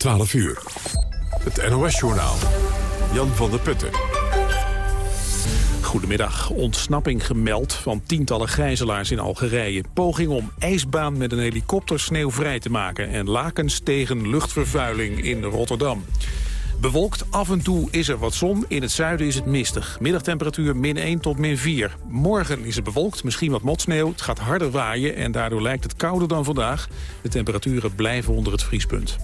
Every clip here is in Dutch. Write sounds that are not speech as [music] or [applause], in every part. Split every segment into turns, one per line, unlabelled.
12 uur. Het NOS-journaal. Jan van der Putten.
Goedemiddag. Ontsnapping gemeld van tientallen gijzelaars in Algerije. Poging om ijsbaan met een helikopter sneeuwvrij te maken... en lakens tegen luchtvervuiling in Rotterdam. Bewolkt, af en toe is er wat zon. In het zuiden is het mistig. Middagtemperatuur min 1 tot min 4. Morgen is het bewolkt, misschien wat motsneeuw. Het gaat harder waaien en daardoor lijkt het kouder dan vandaag. De temperaturen blijven onder het vriespunt.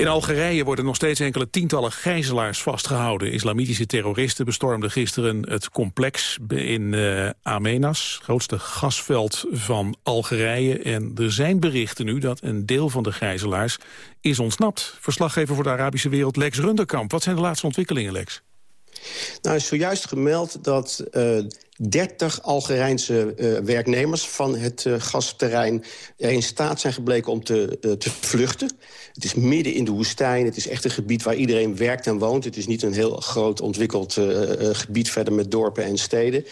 In Algerije worden nog steeds enkele tientallen gijzelaars vastgehouden. Islamitische terroristen bestormden gisteren het complex in uh, Amenas, grootste gasveld van Algerije. En er zijn berichten nu dat een deel van de gijzelaars is ontsnapt. Verslaggever voor de Arabische wereld Lex Runderkamp. Wat zijn de laatste ontwikkelingen, Lex?
Nou, is zojuist gemeld dat uh, 30 Algerijnse uh, werknemers van het uh, gasterrein... er in staat zijn gebleken om te, te vluchten. Het is midden in de woestijn. Het is echt een gebied waar iedereen werkt en woont. Het is niet een heel groot ontwikkeld gebied verder met dorpen en steden.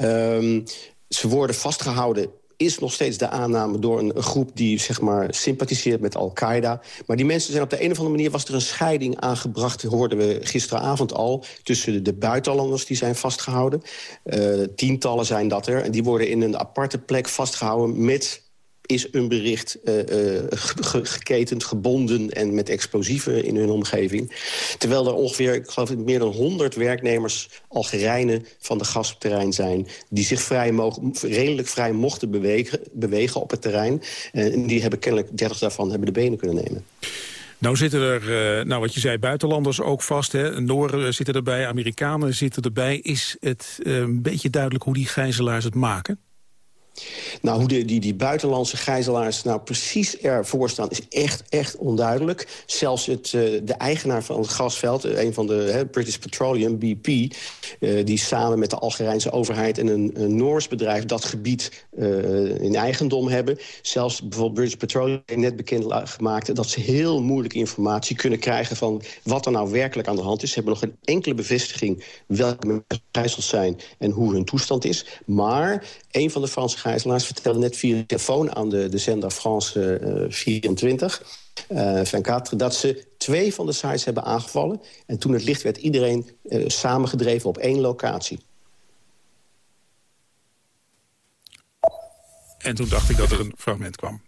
Um, ze worden vastgehouden is nog steeds de aanname door een, groep die zeg maar, sympathiseert met Al-Qaeda. Maar die mensen zijn op de een of andere manier... was er een scheiding aangebracht, hoorden we gisteravond al... tussen de, de buitenlanders die zijn vastgehouden. Uh, tientallen zijn dat er. En die worden in een aparte plek vastgehouden met is een bericht uh, geketend, gebonden en met explosieven in hun omgeving. Terwijl er ongeveer, ik geloof meer dan 100 werknemers, Algerijnen van de gasterrein zijn... die zich vrij mogen, redelijk vrij mochten bewegen, bewegen op het terrein. en die hebben kennelijk 30 daarvan hebben de benen kunnen nemen.
Nou zitten er, nou wat je zei, buitenlanders ook vast. Hè? Noren zitten erbij, Amerikanen zitten erbij. Is het een beetje duidelijk hoe die gijzelaars het maken?
Nou, hoe de, die, die buitenlandse gijzelaars nou precies ervoor staan... is echt, echt onduidelijk. Zelfs het, uh, de eigenaar van het gasveld, een van de British Petroleum, BP... Uh, die samen met de Algerijnse overheid en een, een Noors bedrijf... dat gebied in eigendom hebben. Zelfs bijvoorbeeld British Petroleum heeft net bekend gemaakt... dat ze heel moeilijk informatie kunnen krijgen... van wat er nou werkelijk aan de hand is. Ze hebben nog geen enkele bevestiging welke gijzels zijn... en hoe hun toestand is. Maar een van de Franse gijzelaars vertelde net via de telefoon aan de, de zender France uh, 24... Uh, 24, dat ze twee van de sites hebben aangevallen. En toen het licht werd iedereen uh, samengedreven op één locatie.
En toen dacht ik dat er een fragment kwam.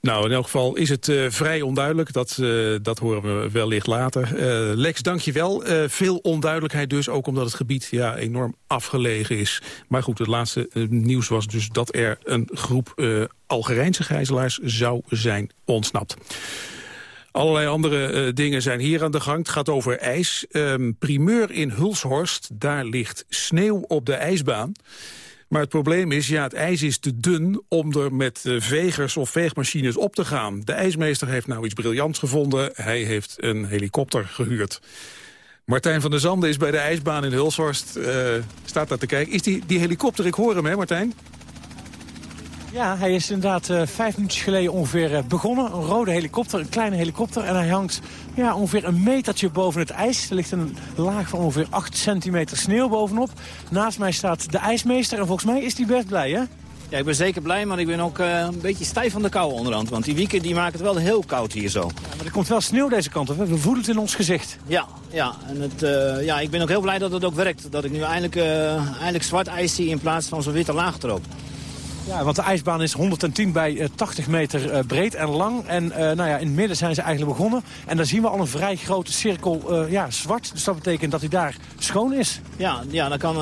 Nou, in elk geval is het uh, vrij onduidelijk. Dat, uh, dat horen we wellicht later. Uh, Lex, dank je wel. veel onduidelijkheid dus, ook omdat het gebied ja, enorm afgelegen is. Maar goed, het laatste nieuws was dus dat er een groep Algerijnse gijzelaars zou zijn ontsnapt. Allerlei andere dingen zijn hier aan de gang. Het gaat over ijs. Um, primeur in Hulshorst, daar ligt sneeuw op de ijsbaan. Maar het probleem is, ja, het ijs is te dun om er met uh, vegers of veegmachines op te gaan. De ijsmeester heeft nou iets briljants gevonden. Hij heeft een helikopter gehuurd. Martijn van der Zanden is bij de ijsbaan in Hulshorst. Uh, staat daar te kijken. Is die, die helikopter, ik hoor hem hè Martijn?
Ja, hij is inderdaad uh, vijf minuutjes geleden ongeveer begonnen. Een rode helikopter, een kleine helikopter. En hij hangt ja, ongeveer een metertje boven het ijs. Er ligt een laag van ongeveer 8 centimeter sneeuw bovenop. Naast mij staat de ijsmeester en volgens mij is hij best blij, hè?
Ja, ik ben zeker blij, maar ik ben ook uh, een beetje stijf van de kou onderhand. Want die wieken die maken het wel heel koud hier zo.
Ja, maar er komt wel sneeuw deze kant op. We voelen het in ons gezicht.
Ja, ja. En het, uh, ja, ik ben ook heel blij dat het ook werkt. Dat ik nu eindelijk, uh, eindelijk zwart ijs zie in plaats van zo'n witte laag erop.
Ja, want de ijsbaan is 110 bij uh, 80 meter uh, breed en lang. En uh, nou ja, in het midden zijn ze eigenlijk begonnen. En daar zien we al een vrij grote cirkel ja, zwart. Dus dat betekent dat hij daar schoon is.
Ja, ja dan kan,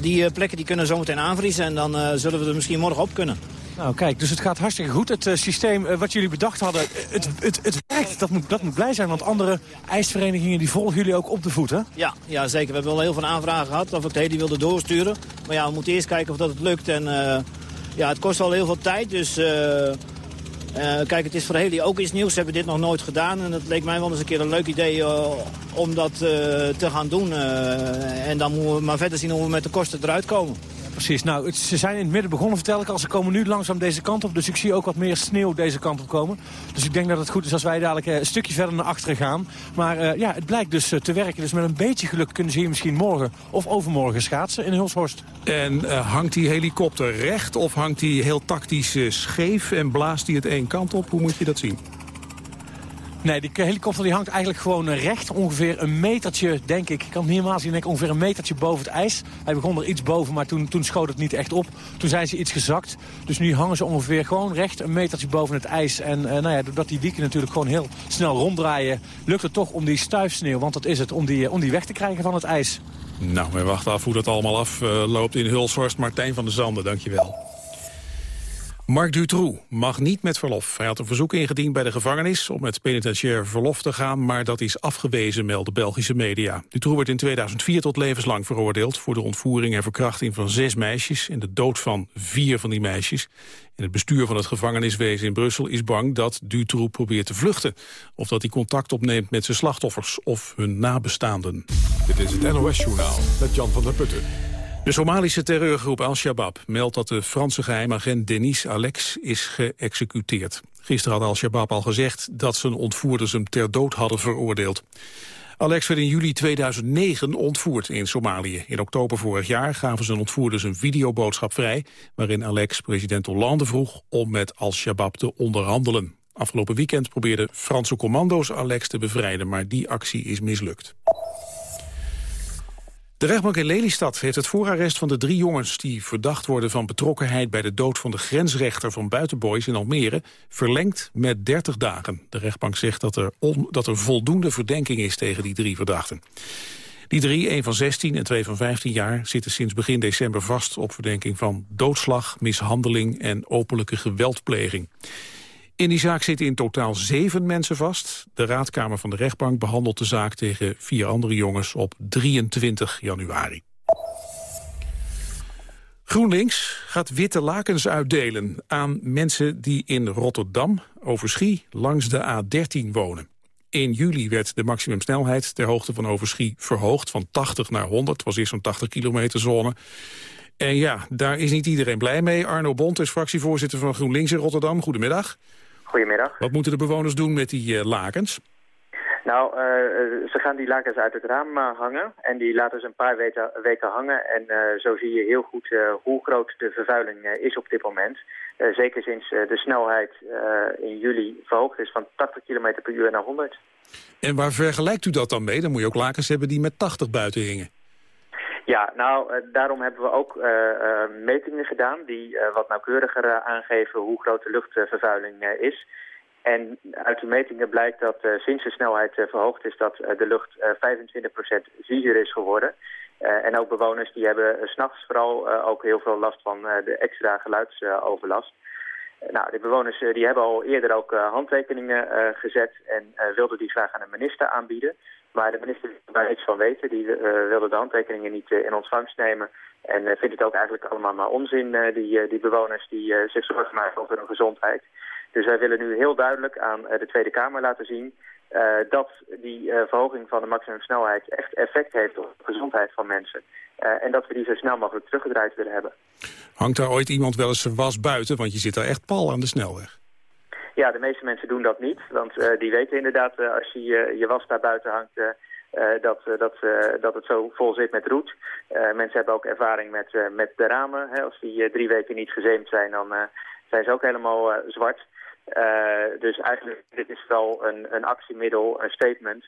die plekken die kunnen zometeen aanvriezen. En dan zullen we er misschien morgen op kunnen.
Nou kijk, dus het gaat hartstikke goed. Het uh, systeem uh, wat jullie bedacht hadden, het, het, het werkt. Dat moet, dat moet blij zijn, want andere ijsverenigingen die volgen jullie ook op de voet, hè?
Ja, ja zeker. We hebben wel heel veel aanvragen gehad of ik hele wilde doorsturen. Maar ja, we moeten eerst kijken of dat het lukt. En ja, het kost al heel veel tijd, dus... kijk, het is voor Heli ook iets nieuws. Ze hebben dit nog nooit gedaan. En het leek mij wel eens een keer een leuk idee om dat te gaan doen. en dan moeten we maar verder zien hoe we met de kosten eruit komen.
Precies. Nou, het, ze zijn in het midden begonnen, vertel ik al. Ze komen nu langzaam deze kant op. Dus ik zie ook wat meer sneeuw deze kant op komen. Dus ik denk dat het goed is als wij dadelijk een stukje verder naar achteren gaan. Maar ja, het blijkt dus te werken. Dus met een beetje geluk kunnen ze hier misschien morgen of overmorgen schaatsen in Hulshorst.
En hangt die helikopter recht of hangt die heel tactisch scheef en blaast die het één kant op? Hoe moet je dat zien?
Nee, die helikopter die hangt eigenlijk gewoon recht. Ongeveer een metertje, denk ik. Ik kan het niet helemaal zien, denk ongeveer een metertje boven het ijs. Hij begon er iets boven, maar toen, toen schoot het niet echt op. Toen zijn ze iets gezakt. Dus nu hangen ze ongeveer gewoon recht een metertje boven het ijs. En uh, nou ja, doordat die wieken natuurlijk gewoon heel snel ronddraaien... lukt het toch om die stuifsneeuw, want dat is het, om die, om die weg te krijgen van het ijs.
Nou, we wachten af hoe dat allemaal afloopt in Hulshorst. Martijn van der Zanden, dankjewel. Marc Dutroux mag niet met verlof. Hij had een verzoek ingediend bij de gevangenis om met penitentiair verlof te gaan, maar dat is afgewezen, melden Belgische media. Dutroux werd in 2004 tot levenslang veroordeeld voor de ontvoering en verkrachting van zes meisjes en de dood van vier van die meisjes. En het bestuur van het gevangeniswezen in Brussel is bang dat Dutroux probeert te vluchten. Of dat hij contact opneemt met zijn slachtoffers of hun nabestaanden.
Dit is het NOS Journaal met Jan van der Putten.
De Somalische terreurgroep Al-Shabaab meldt dat de Franse geheimagent Denis Alex is geëxecuteerd. Gisteren had Al-Shabaab al gezegd dat zijn ontvoerders hem ter dood hadden veroordeeld. Alex werd in juli 2009 ontvoerd in Somalië. In oktober vorig jaar gaven zijn ontvoerders een videoboodschap vrij... waarin Alex president Hollande vroeg om met Al-Shabaab te onderhandelen. Afgelopen weekend probeerden Franse commando's Alex te bevrijden... maar die actie is mislukt. De rechtbank in Lelystad heeft het voorarrest van de drie jongens... die verdacht worden van betrokkenheid bij de dood van de grensrechter van Buitenboys in Almere... verlengd met 30 dagen. De rechtbank zegt dat er, dat er voldoende verdenking is tegen die drie verdachten. Die drie, een van 16 en twee van 15 jaar, zitten sinds begin december vast... op verdenking van doodslag, mishandeling en openlijke geweldpleging. In die zaak zitten in totaal zeven mensen vast. De raadkamer van de rechtbank behandelt de zaak tegen vier andere jongens op 23 januari. GroenLinks gaat witte lakens uitdelen aan mensen die in Rotterdam, Overschie, langs de A13 wonen. In juli werd de maximumsnelheid ter hoogte van Overschie verhoogd van 80 naar 100. Het was eerst zo'n 80 kilometer zone. En ja, daar is niet iedereen blij mee. Arno Bont is fractievoorzitter van GroenLinks in Rotterdam. Goedemiddag.
Goedemiddag.
Wat moeten de bewoners doen met die uh, lakens?
Nou, uh, ze gaan die lakens uit het raam hangen en die laten ze een paar weken, weken hangen. En uh, zo zie je heel goed hoe groot de vervuiling is op dit moment. zeker sinds de snelheid in juli verhoogd is van 80 km per uur naar 100.
En waar vergelijkt u dat dan mee? Dan moet je ook lakens hebben die met 80 buiten hingen.
Ja, nou, uh, daarom hebben we ook uh, uh, metingen gedaan die wat nauwkeuriger aangeven hoe groot de luchtvervuiling is. En uit die metingen blijkt dat sinds de snelheid verhoogd is dat de lucht 25% ziezer is geworden. en ook bewoners die hebben s'nachts vooral ook heel veel last van de extra geluidsoverlast. Nou, de bewoners die hebben al eerder ook handtekeningen gezet en wilden die graag aan de minister aanbieden. Maar de minister wil daar iets van weten. Die uh, wilde de handtekeningen niet uh, in ontvangst nemen. En uh, vindt het ook eigenlijk allemaal maar onzin, die, die bewoners die zich zorgen maken over hun gezondheid. Dus wij willen nu heel duidelijk aan de Tweede Kamer laten zien... dat die verhoging van de maximumsnelheid echt effect heeft op de gezondheid van mensen. en dat we die zo snel mogelijk teruggedraaid willen hebben.
Hangt daar ooit iemand wel eens was buiten? Want je zit daar echt pal aan de snelweg.
Ja, de meeste mensen doen dat niet. Want uh, die weten inderdaad, uh, als je uh, je was daar buiten hangt, dat, dat, dat het zo vol zit met roet. mensen hebben ook ervaring met, met de ramen. Hè. Als die drie weken niet gezeemd zijn, dan zijn ze ook helemaal zwart. dus eigenlijk, dit is wel een, een actiemiddel, een statement...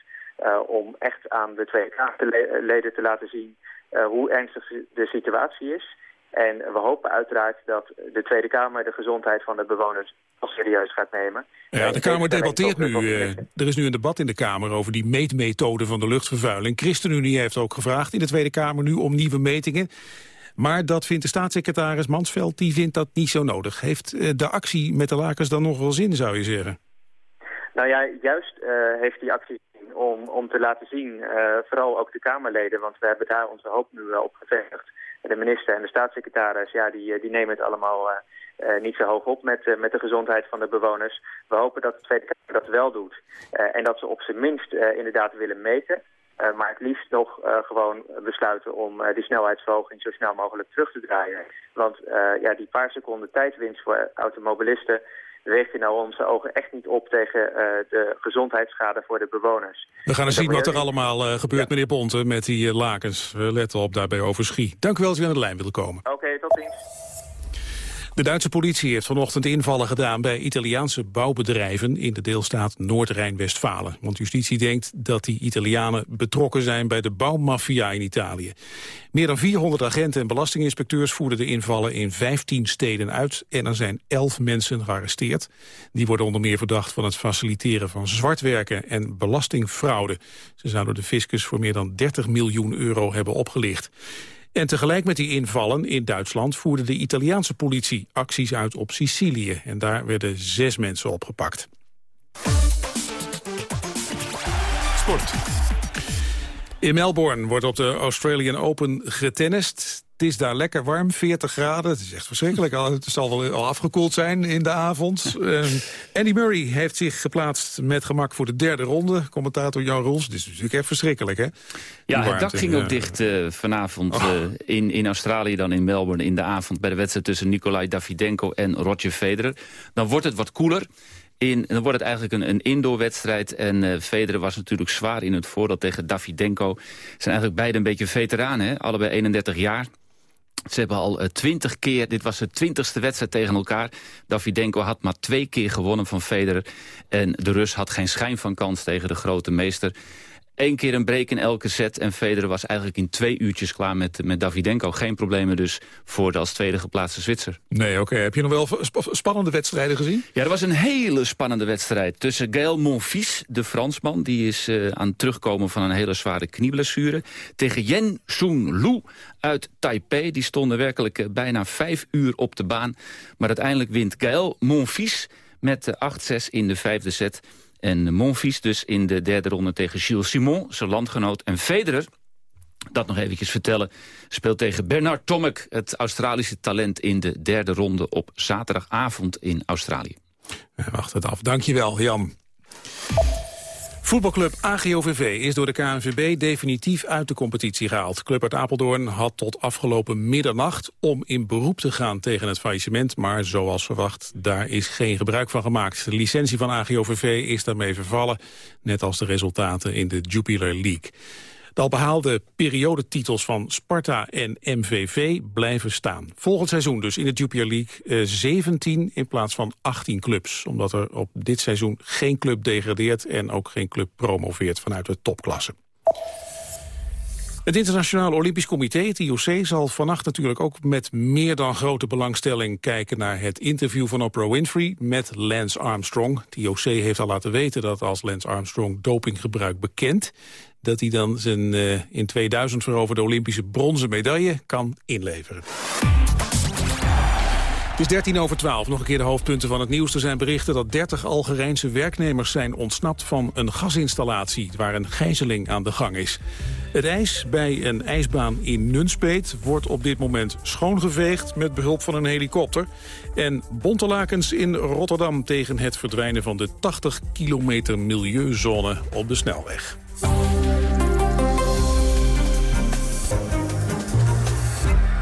om echt aan de Tweede Kamerleden te laten zien hoe ernstig de situatie is... En we hopen uiteraard dat de Tweede Kamer de gezondheid van de bewoners al serieus gaat nemen.
Ja, de Kamer debatteert nu. Uh, er is nu een debat in de Kamer over die meetmethode van de luchtvervuiling. ChristenUnie heeft ook gevraagd in de Tweede Kamer nu om nieuwe metingen. Maar dat vindt de staatssecretaris Mansveld, die vindt dat niet zo nodig. Heeft uh, de actie met de lakens dan nog wel zin, zou je zeggen?
Nou ja, juist uh, heeft die actie om, om te laten zien, vooral ook de Kamerleden, want we hebben daar onze hoop nu op gevestigd de minister en de staatssecretaris, ja, die, eh, die nemen het allemaal uh, niet zo hoog op met, uh, met de gezondheid van de bewoners. We hopen dat de Tweede Kamer dat wel doet. en dat ze op zijn minst inderdaad willen meten. maar het liefst nog gewoon besluiten om die snelheidsverhoging zo snel mogelijk terug te draaien. Want ja, die paar seconden tijdwinst voor automobilisten weegt in nou onze ogen echt niet op tegen de gezondheidsschade voor de bewoners.
We gaan eens zien wat er allemaal gebeurt, meneer Ponte, met die lakens. We letten op daarbij over Schie. Dank u wel dat u aan de lijn wilde komen.
Oké, tot ziens.
De Duitse politie heeft vanochtend invallen gedaan bij Italiaanse bouwbedrijven in de deelstaat Noord-Rijn-Westfalen. Want justitie denkt dat die Italianen betrokken zijn bij de bouwmafia in Italië. Meer dan 400 agenten en belastinginspecteurs voerden de invallen in 15 steden uit en er zijn 11 mensen gearresteerd. Die worden onder meer verdacht van het faciliteren van zwartwerken en belastingfraude. Ze zouden de fiscus voor meer dan 30 miljoen euro hebben opgelicht. En tegelijk met die invallen in Duitsland voerde de Italiaanse politie acties uit op Sicilië. En daar werden zes mensen opgepakt. Sport. In Melbourne wordt op de Australian Open getennist. Het is daar lekker warm, 40 graden. Het is echt verschrikkelijk. Het zal wel al afgekoeld zijn in de avond. Uh, Andy Murray heeft zich geplaatst met gemak voor de derde ronde. Commentator Jan Roels. Het is natuurlijk echt verschrikkelijk, hè?
Ja, het dak ging ook dicht uh, vanavond uh, in, in Australië dan in Melbourne in de avond... bij de wedstrijd tussen Nikolai Davidenko en Roger Federer. Dan wordt het wat koeler. Dan wordt het eigenlijk een, een indoorwedstrijd. En uh, Federer was natuurlijk zwaar in het voordeel tegen Davidenko. Zijn eigenlijk beide een beetje veteranen, hè? allebei 31 jaar. Ze hebben al eh, twintig keer, dit was de twintigste wedstrijd tegen elkaar. Davidenko had maar twee keer gewonnen van Federer. En de Rus had geen schijn van kans tegen de grote meester. Eén keer een break in elke set. En Federer was eigenlijk in twee uurtjes klaar met, met Davidenko. Geen problemen dus voor de als tweede geplaatste Zwitser.
Nee, oké. Heb je nog wel spannende wedstrijden gezien?
Ja, er was een hele spannende wedstrijd tussen Gaël Monfils, de Fransman. Die is uh, aan het terugkomen van een hele zware knieblessure. Tegen Yen Sung Lu uit Taipei. Die stonden werkelijk uh, bijna vijf uur op de baan. Maar uiteindelijk wint Gaël Monfils met 8-6 in de vijfde set... En Monfils dus in de derde ronde tegen Gilles Simon, zijn landgenoot. En Federer, dat nog eventjes vertellen, speelt tegen Bernard Tomek... het Australische talent in de derde ronde op zaterdagavond in Australië.
Wacht het af. Dankjewel, Jan. Voetbalclub AGOVV is door de KNVB definitief uit de competitie gehaald. Club uit Apeldoorn had tot afgelopen middernacht om in beroep te gaan tegen het faillissement. Maar zoals verwacht, daar is geen gebruik van gemaakt. De licentie van AGOVV is daarmee vervallen, net als de resultaten in de Jupiler League. De al behaalde periodetitels van Sparta en MVV blijven staan. Volgend seizoen dus in de Jupiler League 17 eh, in plaats van 18 clubs. Omdat er op dit seizoen geen club degradeert en ook geen club promoveert vanuit de topklasse. Het Internationaal Olympisch Comité, het IOC, zal vannacht natuurlijk ook met meer dan grote belangstelling kijken naar het interview van Oprah Winfrey met Lance Armstrong. Het IOC heeft al laten weten dat als Lance Armstrong dopinggebruik bekend, dat hij dan zijn uh, in 2000 veroverde Olympische bronzen medaille kan inleveren. Het is 13 over 12. Nog een keer de hoofdpunten van het nieuws. Er zijn berichten dat 30 Algerijnse werknemers zijn ontsnapt van een gasinstallatie... waar een gijzeling aan de gang is. Het ijs bij een ijsbaan in Nunspeet wordt op dit moment schoongeveegd... met behulp van een helikopter. En bontelakens in Rotterdam tegen het verdwijnen van de 80 kilometer milieuzone op de snelweg.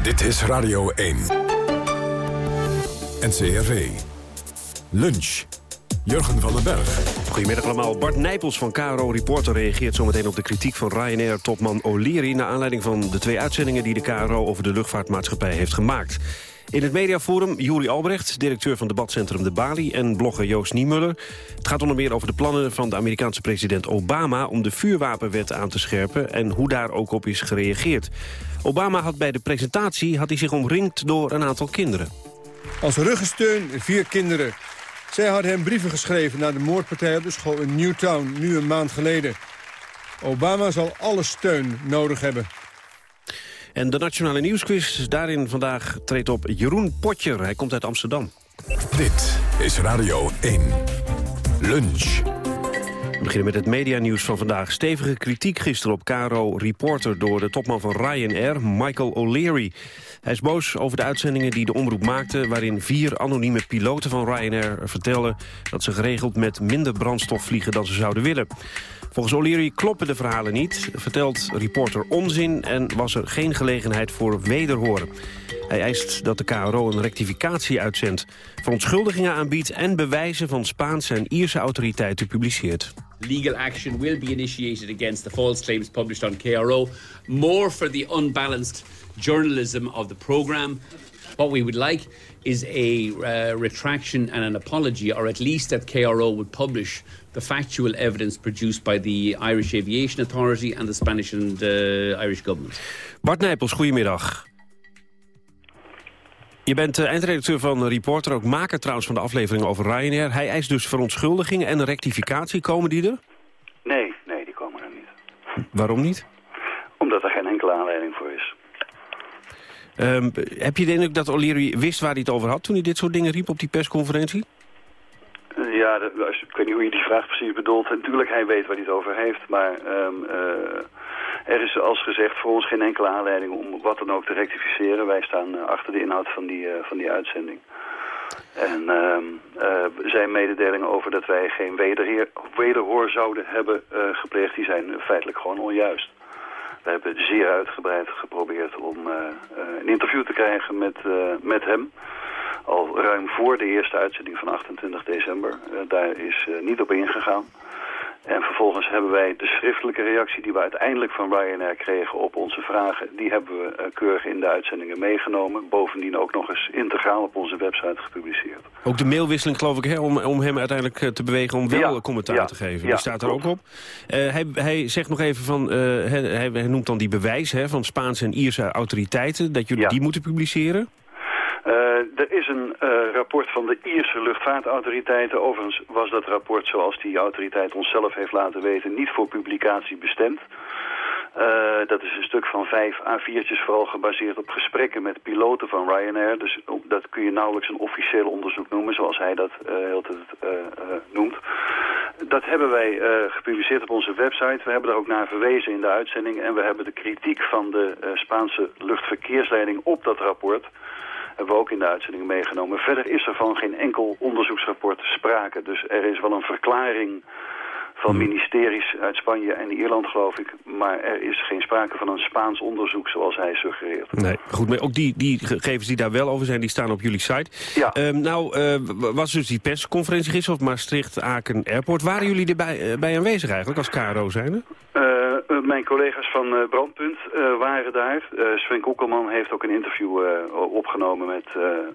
Dit is Radio 1. NCRV. Lunch. Jurgen van den Berg.
Goedemiddag allemaal. Bart Nijpels van KRO Reporter reageert zometeen op de kritiek van Ryanair-topman O'Leary... naar aanleiding van de twee uitzendingen die de KRO over de luchtvaartmaatschappij heeft gemaakt. In het mediaforum Juri Albrecht, directeur van debatcentrum De Bali... en blogger Joost Niemuller. Het gaat onder meer over de plannen van de Amerikaanse president Obama... om de vuurwapenwet aan te scherpen en hoe daar ook op is gereageerd. Obama had bij de presentatie had hij zich omringd door een aantal kinderen.
Als ruggensteun vier kinderen. Zij hadden hem brieven geschreven naar de moordpartij op de school in Newtown, nu een maand geleden. Obama zal alle steun nodig hebben.
En de Nationale Nieuwsquiz, daarin vandaag treedt op Jeroen Potjer. Hij komt uit Amsterdam.
Dit is Radio 1. Lunch.
We beginnen met het medianieuws van vandaag. Stevige kritiek gisteren op Caro Reporter door de topman van Ryanair, Michael O'Leary. Hij is boos over de uitzendingen die de omroep maakte... waarin vier anonieme piloten van Ryanair vertelden... dat ze geregeld met minder brandstof vliegen dan ze zouden willen. Volgens O'Leary kloppen de verhalen niet, vertelt reporter onzin... en was er geen gelegenheid voor wederhoren. Hij eist dat de KRO een rectificatie uitzendt, verontschuldigingen aanbiedt... en bewijzen van Spaanse en Ierse autoriteiten publiceert.
Legal action will be initiated against the false claims published on KRO, more for the unbalanced journalism of the program. What we would like is a uh, retraction and an apology, or at least that KRO would publish the factual evidence produced by the Irish Aviation Authority and the Spanish and uh, Irish government.
Bart Nijpels, goedemiddag. Je bent uh, eindredacteur van Reporter, ook maker trouwens van de aflevering over Ryanair. Hij eist dus verontschuldigingen en een rectificatie. Komen die er?
Nee, nee, die komen er niet.
Waarom niet?
Omdat er geen enkele aanleiding voor is.
Um, heb je de indruk dat O'Leary wist waar hij het over had toen hij dit soort dingen riep op die persconferentie?
Ja, ik weet niet hoe je die vraag precies bedoelt. Natuurlijk, hij weet waar hij het over heeft, maar um, uh, er is als gezegd voor ons geen enkele aanleiding om wat dan ook te rectificeren. Wij staan uh, achter de inhoud van die, uh, van die uitzending. En zijn mededelingen over dat wij geen wederheer, wederhoor zouden hebben gepleegd, die zijn feitelijk gewoon onjuist. We hebben zeer uitgebreid geprobeerd om een interview te krijgen met, met hem al ruim voor de eerste uitzending van 28 december. Daar is niet op ingegaan. En vervolgens hebben wij de schriftelijke reactie die we uiteindelijk van Ryanair kregen op onze vragen, die hebben we uh, keurig in de uitzendingen meegenomen. Bovendien ook nog eens integraal op onze website gepubliceerd.
Ook de mailwisseling geloof ik, hè, om, om hem uiteindelijk te bewegen om wel
ja,
commentaar
ja,
te geven.
Ja,
die staat er ook op. hij, hij zegt nog even van, hij, hij, noemt dan die bewijs hè, van Spaanse en Ierse autoriteiten, dat jullie die moeten publiceren.
Uh, er is een uh, rapport van de Ierse luchtvaartautoriteiten. Overigens was dat rapport, zoals die autoriteit onszelf heeft laten weten, niet voor publicatie bestemd. Uh, dat is een stuk van vijf A4'tjes, vooral gebaseerd op gesprekken met piloten van Ryanair. Dus dat kun je nauwelijks een officieel onderzoek noemen, zoals hij dat heel tijd noemt. Dat hebben wij gepubliceerd op onze website. We hebben er ook naar verwezen in de uitzending. En we hebben de kritiek van de Spaanse luchtverkeersleiding op dat rapport hebben we ook in de uitzending meegenomen. Verder is er van geen enkel onderzoeksrapport sprake. Dus er is wel een verklaring van ministeries uit Spanje en Ierland, geloof ik. Maar er is geen sprake van een Spaans onderzoek, zoals hij suggereert.
Nee, goed, maar ook die, die gegevens die daar wel over zijn, die staan op jullie site.
Ja.
Um, nou, uh, was dus die persconferentie gisteren op Maastricht-Aken Airport. Waren jullie erbij uh, bij aanwezig eigenlijk, als KRO zijnde?
Uh, mijn collega's van uh, Brandpunt uh, waren daar. Uh, Sven Kokkelman heeft ook een interview opgenomen met,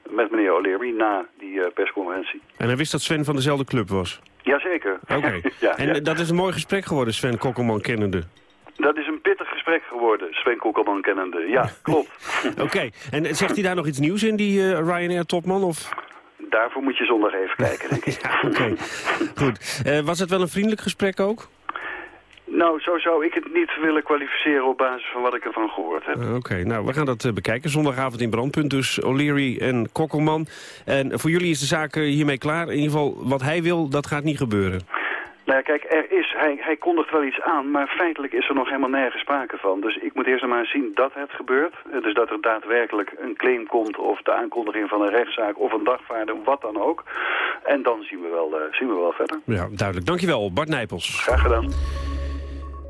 met meneer O'Leary na die persconferentie.
En hij wist dat Sven van dezelfde club was?
Jazeker.
Oké. [laughs] Okay.
ja,
en
ja.
dat is een mooi gesprek geworden, Sven Kokkelman kennende.
Dat is een pittig gesprek geworden, Sven Kokkelman kennende. Ja, [laughs] klopt.
Oké. [laughs] Okay. En zegt hij daar nog iets nieuws in, die Ryanair-topman? Of...
Daarvoor moet je zondag even kijken, denk ik.
ja, Oké, okay. goed. was het wel een vriendelijk gesprek ook?
Nou, zo zou ik het niet willen kwalificeren op basis van wat ik ervan gehoord heb.
Uh, Oké, okay, nou, we gaan dat uh, bekijken. Zondagavond in Brandpunt, dus O'Leary en Kokkelman. En voor jullie is de zaak uh, hiermee klaar. In ieder geval, wat hij wil, dat gaat niet gebeuren.
Nou ja, kijk, er is, hij, hij kondigt wel iets aan, maar feitelijk is er nog helemaal nergens sprake van. Dus ik moet eerst maar zien dat het gebeurt. Dus dat er daadwerkelijk een claim komt of de aankondiging van een rechtszaak of een dagvaarding, wat dan ook. En dan zien we wel, zien we wel verder.
Ja, duidelijk. Dankjewel, Bart Nijpels.
Graag gedaan.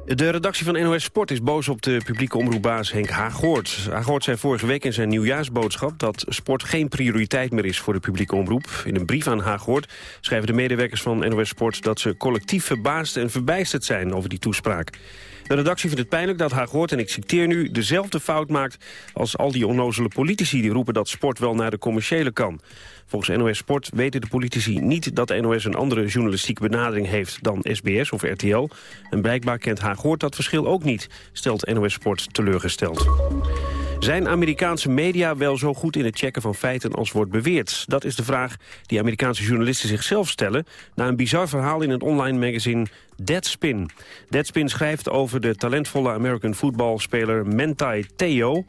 De redactie van NOS Sport is boos op de publieke omroepbaas Henk Haaghoort. Haaghoort zei vorige week in zijn nieuwjaarsboodschap... dat sport geen prioriteit meer is voor de publieke omroep. In een brief aan Haaghoort schrijven de medewerkers van NOS Sport... dat ze collectief verbaasd en verbijsterd zijn over die toespraak. De redactie vindt het pijnlijk dat Haaghoort, en ik citeer nu... dezelfde fout maakt als al die onnozele politici... die roepen dat sport wel naar de commerciële kan. Volgens NOS Sport weten de politici niet dat NOS een andere journalistieke benadering heeft dan SBS of RTL. En blijkbaar kent Haaghoort dat verschil ook niet, stelt NOS Sport teleurgesteld. Zijn Amerikaanse media wel zo goed in het checken van feiten als wordt beweerd? Dat is de vraag die Amerikaanse journalisten zichzelf stellen... na een bizar verhaal in het online magazine Deadspin. Deadspin schrijft over de talentvolle American footballspeler Mentai Theo...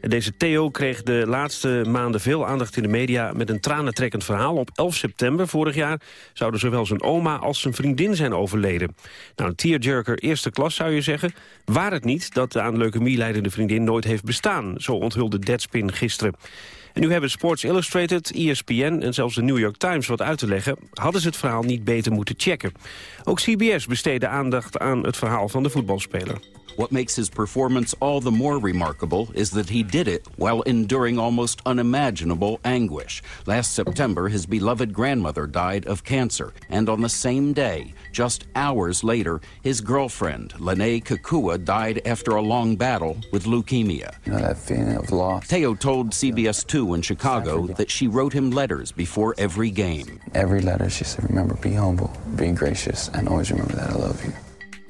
Deze Theo kreeg de laatste maanden veel aandacht in de media... met een tranentrekkend verhaal. Op 11 september vorig jaar zouden zowel zijn oma als zijn vriendin zijn overleden. Nou, een tearjerker eerste klas zou je zeggen. Waar het niet dat de aan leukemie leidende vriendin nooit heeft bestaan. Zo onthulde Deadspin gisteren. En nu hebben Sports Illustrated, ESPN en zelfs de New York Times wat uit te leggen... hadden ze het verhaal niet beter moeten checken. Ook CBS besteedde aandacht aan het verhaal van de voetbalspeler.
What makes his performance all the more remarkable is that he did it while enduring almost unimaginable anguish. Last September, his beloved grandmother died of cancer, and on the same day, just hours later, his girlfriend, Lene Kakua, died after a long battle with leukemia.
You know, that feeling of loss.
Theo told CBS 2 in Chicago that she wrote him letters before every game.
Every letter she said, remember, be humble, be gracious, and always remember that I love you.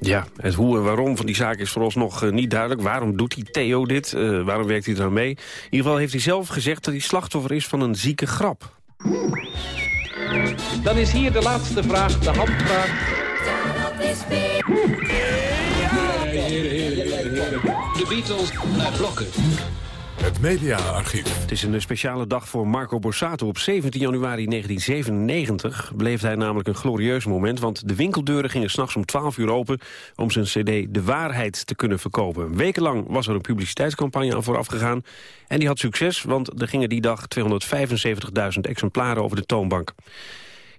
Ja, het hoe en waarom van die zaak is vooralsnog uh, niet duidelijk. Waarom doet die Theo dit? Uh, waarom werkt hij er aan mee? In ieder geval heeft hij zelf gezegd dat hij slachtoffer is van een zieke grap.
Dan is hier de laatste vraag, de handvraag.
De Beatles naar blokken.
Het mediaarchief.
Het is een speciale dag voor Marco Borsato. Op 17 januari 1997 beleefde hij namelijk een glorieus moment... want de winkeldeuren gingen s'nachts om 12 uur open... om zijn cd De Waarheid te kunnen verkopen. Wekenlang was er een publiciteitscampagne aan vooraf gegaan... en die had succes, want er gingen die dag 275.000 exemplaren over de toonbank.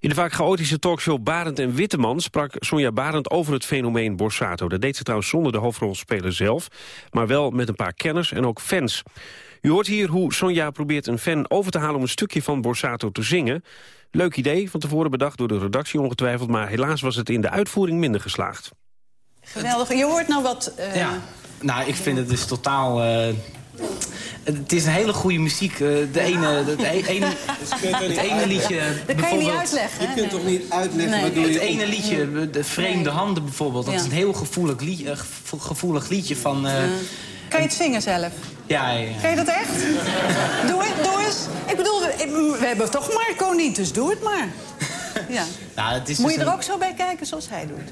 In de vaak chaotische talkshow Barend en Witteman sprak Sonja Barend over het fenomeen Borsato. Dat deed ze trouwens zonder de hoofdrolspeler zelf, maar wel met een paar kenners en ook fans. U hoort hier hoe Sonja probeert een fan over te halen om een stukje van Borsato te zingen. Leuk idee, van tevoren bedacht door de redactie ongetwijfeld, maar helaas was het in de uitvoering minder geslaagd.
Geweldig. Je hoort nou wat... Uh...
Ja, nou, ik vind het dus totaal... Uh... Het is een hele goede muziek. Eh, de ene, [laughs] het, ene, het ene liedje...
Dat kan je niet uitleggen.
Je kunt toch niet uitleggen nee. Het ene liedje, de Vreemde nee. Handen bijvoorbeeld... dat ja. is een heel gevoelig, liedje, gevoelig liedje van... Uh,
kan je het zingen zelf?
Ja, ja, ja.
Kan je dat echt? [laughs] doe het, doe eens. Ik bedoel, we, we hebben toch Marco niet, dus doe het maar. Ja. [laughs]
Nou, het is
Moet je
dus
er ook zo bij kijken zoals hij doet?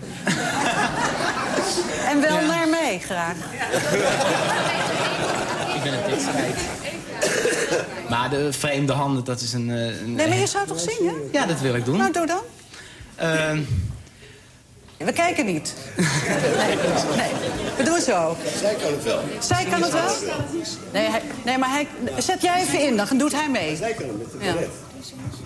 en wel ja. naar mij, graag.
Ik ben het kwijt. Maar de vreemde handen, dat is een, een...
Nee, maar je zou toch zingen?
Ja, dat wil ik doen.
Nou, doe dan.
Uh...
We kijken niet. Nee, nee, we doen zo.
Zij kan het wel.
Zij kan het wel? Nee, hij, nee maar hij, zet jij even in, dan doet hij mee.
Zij kan het met de ja.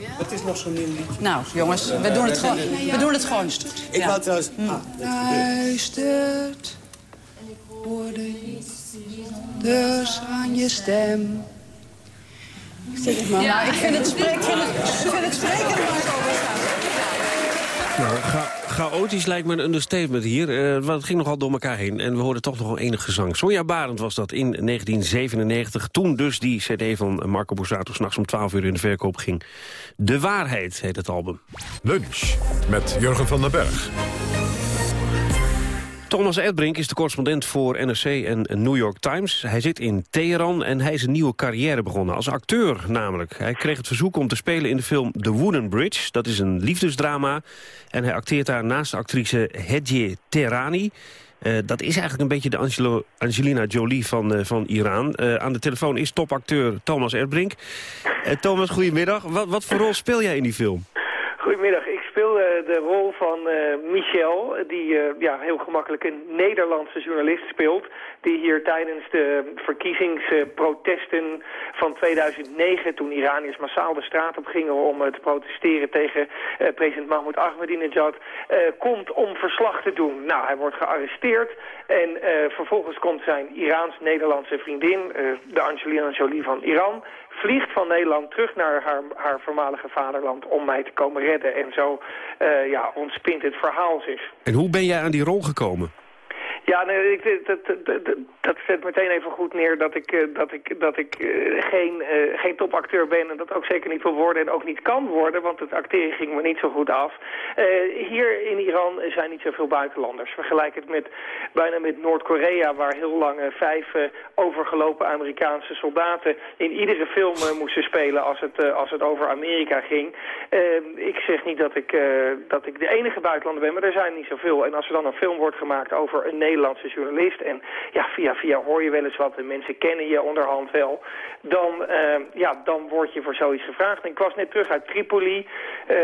Het is nog zo'n nieuw liedje.
Nou, jongens, we doen het gewoon. We doen het gewoon.
Ik wou trouwens...
Hm.
Luistert. Ik hoorde dus aan je stem.
Zeg het maar. Nou, ik vind het spreken, ik vind het, ik vind het spreken maar over
nou, cha chaotisch lijkt me een understatement hier. Uh, want het ging nogal door elkaar heen. En we hoorden toch nog een enig gezang. Sonja Barend was dat in 1997. Toen dus die cd van Marco Borsato s'nachts om 12 uur in de verkoop ging. De Waarheid heet het album.
Lunch met Jurgen van den Berg.
Thomas Erdbrink is de correspondent voor NRC en New York Times. Hij zit in Teheran en hij is een nieuwe carrière begonnen. Als acteur namelijk. Hij kreeg het verzoek om te spelen in de film The Wooden Bridge. Dat is een liefdesdrama. En hij acteert daar naast de actrice Hedje Terani. Uh, dat is eigenlijk een beetje de Angelina Jolie van, uh, van Iran. Uh, aan de telefoon is topacteur Thomas Erdbrink. Thomas, goedemiddag. Wat, wat voor rol speel jij in die film?
Uh, de rol van uh, Michel, die uh, ja, heel gemakkelijk een Nederlandse journalist speelt. Die hier tijdens de verkiezingsprotesten van 2009, toen Iraniërs massaal de straat op gingen om te protesteren tegen president Mahmoud Ahmadinejad, komt om verslag te doen. Nou, hij wordt gearresteerd en vervolgens komt zijn Iraans-Nederlandse vriendin, de Angelina Jolie van Iran, vliegt van Nederland terug naar haar, haar voormalige vaderland om mij te komen redden. En zo uh, ja, ontspint het verhaal zich.
En hoe ben jij aan die rol gekomen?
Ja, ik, dat, dat, dat, zet meteen even goed neer dat ik, uh, dat ik, dat ik uh, geen, uh, geen topacteur ben en dat ook zeker niet wil worden en ook niet kan worden, want het acteren ging me niet zo goed af. hier in Iran zijn niet zoveel buitenlanders. Vergelijk het met, bijna met Noord-Korea, waar heel lang vijf overgelopen Amerikaanse soldaten in iedere film moesten spelen als het, als het over Amerika ging. ik zeg niet dat ik, dat ik de enige buitenlander ben, maar er zijn niet zoveel. En als er dan een film wordt gemaakt over een Nederlandse journalist. En ja, via via hoor je wel eens wat en mensen kennen je onderhand wel. Dan, eh, ja, dan word je voor zoiets gevraagd. Ik was net terug uit Tripoli, eh,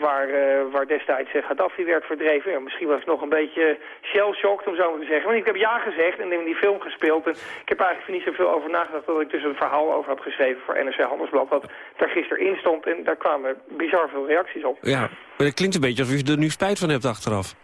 waar, eh, waar destijds Gaddafi werd verdreven. Ja, misschien was ik nog een beetje shell-shocked, om zo te zeggen. Maar ik heb ja gezegd en in die film gespeeld. En ik heb eigenlijk niet zoveel over nagedacht dat ik dus een verhaal over had geschreven voor NRC Handelsblad. Wat daar gisteren in stond en daar kwamen bizar veel reacties op.
Ja, maar het klinkt een beetje alsof je er nu spijt van hebt achteraf.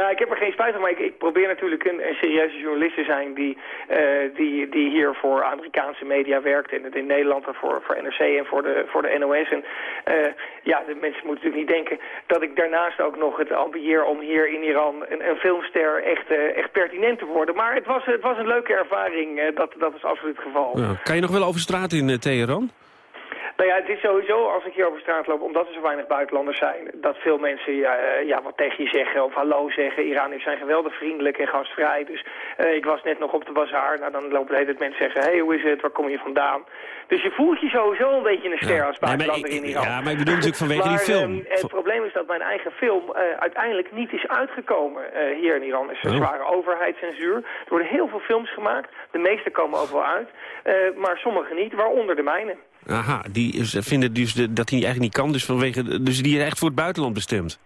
Ja, ik heb er geen spijt van, maar ik, probeer natuurlijk een, een serieuze journalist te zijn die, eh, die, die hier voor Amerikaanse media werkt en het in Nederland voor, voor NRC en voor de, voor de NOS. En eh, ja, de mensen moeten natuurlijk niet denken dat ik daarnaast ook nog het ambieer om hier in Iran een, een filmster echt, eh, echt pertinent te worden. Maar het was, het was een leuke ervaring, dat, dat is absoluut het geval.
Kan je nog wel over straat in eh, Teheran?
Nou ja, het is sowieso, als ik hier over straat loop, omdat er zo weinig buitenlanders zijn, dat veel mensen ja, eh, ja, wat tegen je zeggen of hallo zeggen. Iraniërs zijn geweldig vriendelijk en gastvrij. Dus eh, ik was net nog op de bazaar. Nou, dan lopen de hele tijd mensen zeggen, hey, hoe is het, waar kom je vandaan? Dus je voelt je sowieso een beetje een ster als
Nee, maar
buitenlander in Iran.
ja, maar ik bedoel natuurlijk vanwege die film.
ehm, het probleem is dat mijn eigen film eh, uiteindelijk niet is uitgekomen hier in Iran. Er is een
Oh.
zware overheidscensuur. Er worden heel veel films gemaakt. De meeste komen ook wel uit. Maar sommige niet, waaronder de mijne.
Aha, die is- vinden dus de- dat hij eigenlijk niet kan, dus, vanwege, dus die is echt voor het buitenland bestemd.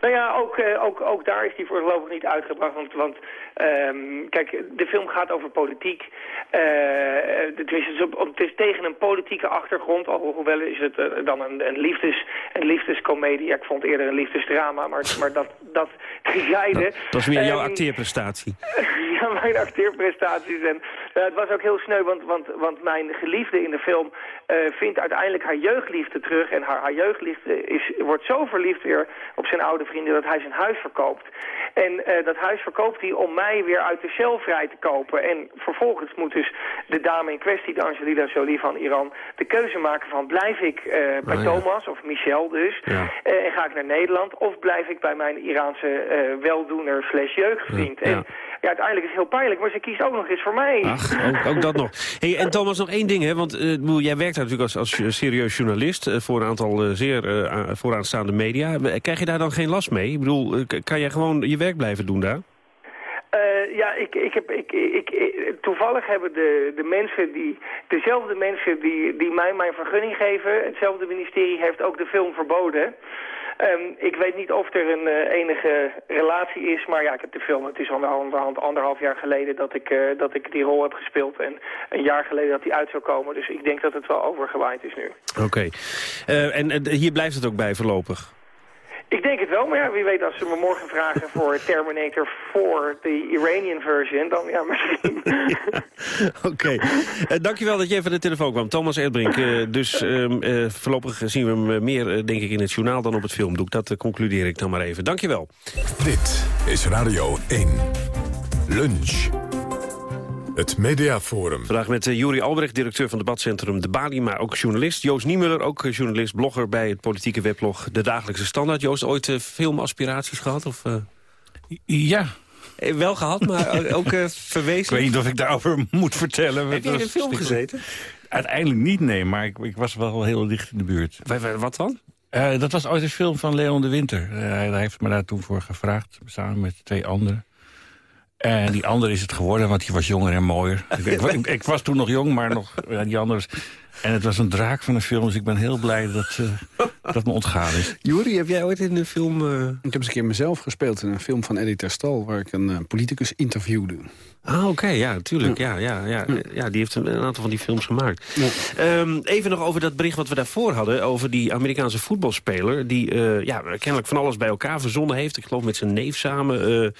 Nou ja, ook, eh, ook, ook daar is die voorlopig niet uitgebracht. Want, want ehm, kijk, de film gaat over politiek. Eh, het, is, het is tegen een politieke achtergrond. Al, hoewel is het eh, dan een, een, liefdes, een liefdescomedie. Ja, ik vond eerder een liefdesdrama, maar, maar dat, dat [laughs] terzijde.
Dat is meer jouw
Ehm,
acteerprestatie. [laughs]
ja, mijn acteerprestaties. En eh, het was ook heel sneu, want, want, want mijn geliefde in de film eh, vindt uiteindelijk haar jeugdliefde terug. En haar, haar jeugdliefde is, wordt zo verliefd weer op zijn oude vrienden dat hij zijn huis verkoopt. En eh, dat huis verkoopt hij om mij weer uit de cel vrij te kopen. En vervolgens moet dus de dame in kwestie, de Angelina Jolie van Iran, de keuze maken van blijf ik bij
ja.
Thomas, of Michel dus,
Ja.
en ga ik naar Nederland, of blijf ik bij mijn Iraanse weldoener slash jeugdvriend.
Ja.
En ja, uiteindelijk is het heel pijnlijk, maar ze kiest ook nog eens voor mij.
Ach, ook, ook dat nog. Hey, en Thomas, nog één ding, hè? want ik bedoel, jij werkt natuurlijk als, als serieus journalist... eh, voor een aantal eh, zeer vooraanstaande media. Krijg je daar dan geen last mee? Ik bedoel, kan jij gewoon je werk blijven doen daar?
Ja, ik, ik heb, ik, ik, ik- toevallig hebben de, de mensen die, dezelfde mensen die, die mij mijn vergunning geven, hetzelfde ministerie heeft ook de film verboden. Ehm, ik weet niet of er een eh, enige relatie is, maar ja, ik heb de film, het is onderhand anderhalf jaar geleden dat ik, eh, dat ik die rol heb gespeeld en een jaar geleden dat die uit zou komen. Dus ik denk dat het wel overgewaaid is nu.
Oké. Eh, en hier blijft het ook bij voorlopig?
Ik denk het wel, maar ja, wie weet als ze me morgen vragen voor Terminator 4, de Iranian version, dan ja, misschien. [laughs]
Oké. Eh, dankjewel dat je even de telefoon kwam. Thomas Erdbrink. eh, dus ehm, eh, voorlopig zien we hem meer, denk ik, in het journaal dan op het filmdoek. Dat concludeer ik dan maar even. Dankjewel.
Dit is Radio 1. Lunch. Het Mediaforum.
Vandaag met uh, Juri Albrecht, directeur van debatcentrum De Bali, maar ook journalist. Joost Niemuller, ook eh, journalist, blogger bij het politieke weblog De Dagelijkse Standaard. Joost, ooit uh, filmaspiraties gehad? Of, uh...
Ja.
Eh, wel gehad, maar ook uh, verwezen? [laughs]
Ik weet niet of ik daarover moet vertellen.
Heb je in een film gezeten?
Uiteindelijk niet, nee, maar ik, ik, was wel heel dicht in de buurt.
Wat dan?
Uh, dat was ooit een film van Leon de Winter. Uh, hij heeft me daar toen voor gevraagd, samen met twee anderen. En die andere is het geworden, want die was jonger en mooier. ik, ik, ik, was toen nog jong, maar nog ja, die andere... En het was een draak van een film, dus ik ben heel blij dat, uh, dat me ontgaan is.
Juri, heb jij ooit in een film... Uh...
Ik heb eens een keer mezelf gespeeld in een film van Eddie Terstal... waar ik een uh, politicus interviewde.
Ah, oké, okay, ja, natuurlijk. Ja. Ja, ja, ja. ja, die heeft een, een, aantal van die films gemaakt. Ja. Um, even nog over dat bericht wat we daarvoor hadden... over die Amerikaanse voetbalspeler... die uh, ja, kennelijk van alles bij elkaar verzonnen heeft. Ik geloof met zijn neef samen... Uh,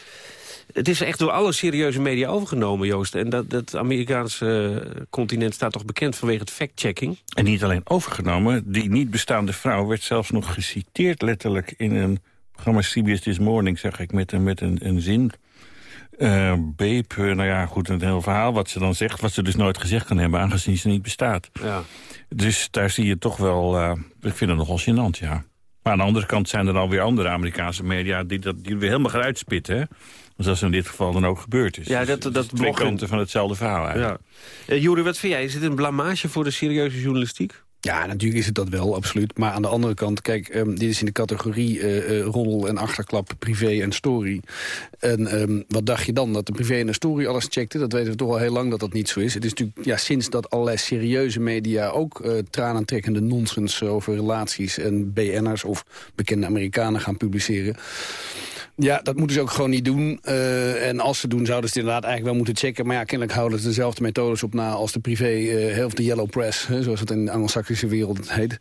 het is echt door alle serieuze media overgenomen, Joost. En dat, dat Amerikaanse continent staat toch bekend vanwege het fact-checking?
En niet alleen overgenomen. Die niet bestaande vrouw werd zelfs nog geciteerd letterlijk... in een programma CBS This Morning, zeg ik, met een, met een, een zin... Uh, Beep, uh, nou ja, goed, een heel verhaal wat ze dan zegt... wat ze dus nooit gezegd kan hebben, aangezien ze niet bestaat.
Ja.
Dus daar zie je toch wel... Uh, ik vind het nogal gênant, ja. Maar aan de andere kant zijn er alweer andere Amerikaanse media... die dat die weer helemaal gaan uitspitten, hè? Dus dat in dit geval dan ook gebeurd is.
Ja, dat,
dus,
dat
dus twee
bloggen...
kanten van hetzelfde verhaal eigenlijk.
Ja. Uh, wat vind jij? Is dit een blamage voor de serieuze journalistiek?
Ja, natuurlijk is het dat wel, absoluut. Maar aan de andere kant, kijk, ehm, dit is in de categorie uh, roddel en achterklap, privé en story. En ehm, wat dacht je dan? Dat de privé en de story alles checkte? Dat weten we toch al heel lang dat dat niet zo is. Het is natuurlijk ja, sinds dat allerlei serieuze media ook uh, tranentrekkende nonsens over relaties en BN'ers of bekende Amerikanen gaan publiceren. Ja, dat moeten ze ook gewoon niet doen. Uh, en als ze doen, zouden ze het inderdaad eigenlijk wel moeten checken. Maar ja, kennelijk houden ze dezelfde methodes op na als de privé, uh, heel de yellow press. Hè, zoals het in de Anglo-Saxische wereld heet.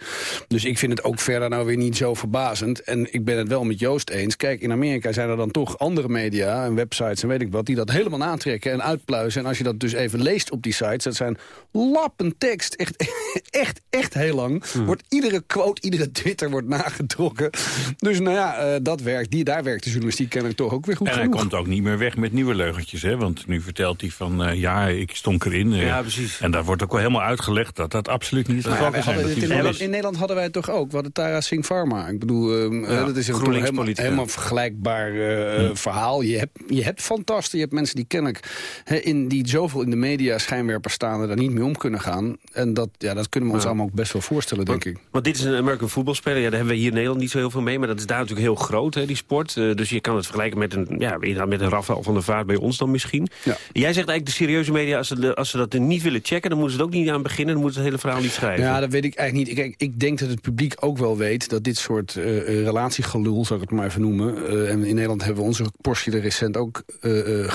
Dus ik vind het ook verder nou weer niet zo verbazend. En ik ben het wel met Joost eens. Kijk, in Amerika zijn er dan toch andere media en websites en weet ik wat... die dat helemaal aantrekken en uitpluizen. En als je dat dus even leest op die sites, dat zijn lappen tekst. Echt, [laughs] echt, echt heel lang. Hmm. Wordt iedere quote, iedere Twitter wordt nagetrokken. Dus nou ja, uh, dat werkt. Die, daar werkt de journalistiek kennelijk toch ook weer goed
en
genoeg.
hij komt ook niet meer weg met nieuwe leugentjes. Hè? Want nu vertelt hij van, uh, ja, ik stonk erin. Uh,
ja, precies.
En daar wordt ook wel helemaal uitgelegd dat dat absoluut niet het geval
nou, ja, is. In, Nederland hadden wij het toch ook. We hadden Tara Singh Pharma. Ik bedoel, ja, dat is een helemaal, helemaal vergelijkbaar uh, hm. verhaal. Je hebt, je hebt fantasten. Je hebt mensen die kennelijk he, in, die zoveel in de media schijnwerpers staan... en daar niet mee om kunnen gaan. En dat, ja, dat kunnen we ons allemaal ook best wel voorstellen, denk ik.
Want dit is een American voetbalspeler. Ja, daar hebben we hier in Nederland niet zo heel veel mee. Maar dat is daar natuurlijk heel groot, hè, die sport. dus je kan het vergelijken met een, ja, met een Rafael van der Vaart bij ons dan misschien. Ja. Jij zegt eigenlijk de serieuze media, als ze, als ze dat niet willen checken... dan moeten ze het ook niet aan beginnen, dan moeten ze het hele verhaal niet schrijven.
Ja, dat weet ik eigenlijk niet. Kijk, ik denk dat het publiek ook wel weet dat dit soort uh, relatiegelul, zou ik het maar even noemen... Uh, en in Nederland hebben we onze portie er recent ook uh,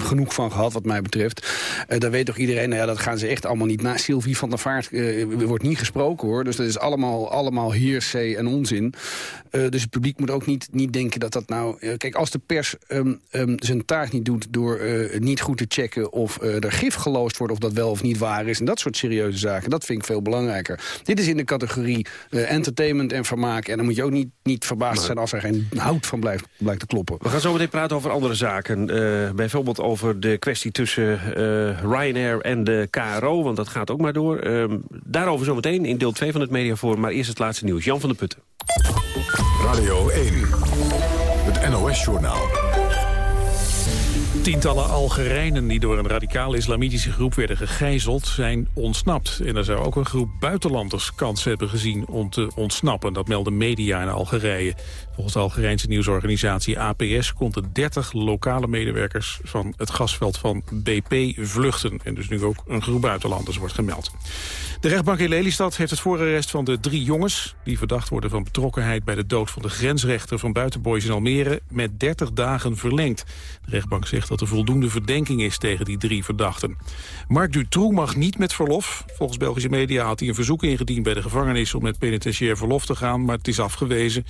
genoeg van gehad, wat mij betreft. daar weet toch iedereen, nou ja, dat gaan ze echt allemaal niet na. Sylvie van der Vaart wordt niet gesproken, hoor. Dus dat is allemaal, allemaal hearsay en onzin. dus het publiek moet ook niet, niet denken dat dat nou... kijk, als de pers um, um, zijn taak niet doet door uh, niet goed te checken... of uh, er gif geloosd wordt of dat wel of niet waar is... en dat soort serieuze zaken, dat vind ik veel belangrijker. Dit is in de categorie uh, entertainment en vermaak... en dan moet je ook niet, niet verbaasd nee. zijn als er geen hout van blijft, blijkt te kloppen.
We gaan zo meteen praten over andere zaken. bijvoorbeeld over de kwestie tussen Ryanair en de KRO... want dat gaat ook maar door. Ehm, daarover zometeen in deel 2 van het Mediaforum... maar eerst het laatste nieuws. Jan van der Putten.
Radio 1. NOS-journaal.
Tientallen Algerijnen die door een radicaal-islamitische groep werden gegijzeld zijn ontsnapt. En er zou ook een groep buitenlanders kans hebben gezien om te ontsnappen. Dat melden media in Algerije. Volgens de Algerijnse nieuwsorganisatie APS konden 30 lokale medewerkers van het gasveld van BP vluchten. En dus nu ook een groep buitenlanders wordt gemeld. De rechtbank in Lelystad heeft het voorarrest van de drie jongens... die verdacht worden van betrokkenheid bij de dood van de grensrechter van Buitenboys in Almere... met 30 dagen verlengd. De rechtbank zegt dat er voldoende verdenking is tegen die drie verdachten. Marc Dutroux mag niet met verlof. Volgens Belgische media had hij een verzoek ingediend bij de gevangenis... om met penitentiair verlof te gaan, maar het is afgewezen.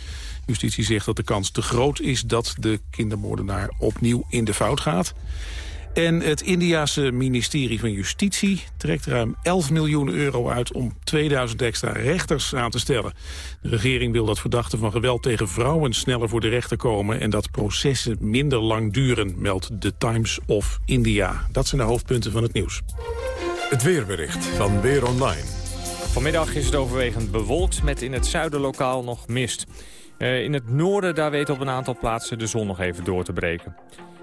Justitie zegt dat de kans te groot is dat de kindermoordenaar opnieuw in de fout gaat. En het Indiase ministerie van Justitie trekt ruim 11 miljoen euro uit om 2000 extra rechters aan te stellen. De regering wil dat verdachten van geweld tegen vrouwen sneller voor de rechter komen en dat processen minder lang duren, meldt The Times of India. Dat zijn de hoofdpunten van het nieuws.
Het weerbericht van Weer Online.
Vanmiddag is het overwegend bewolkt met in het zuiden lokaal nog mist. Uh, in het noorden daar weet op een aantal plaatsen de zon nog even door te breken.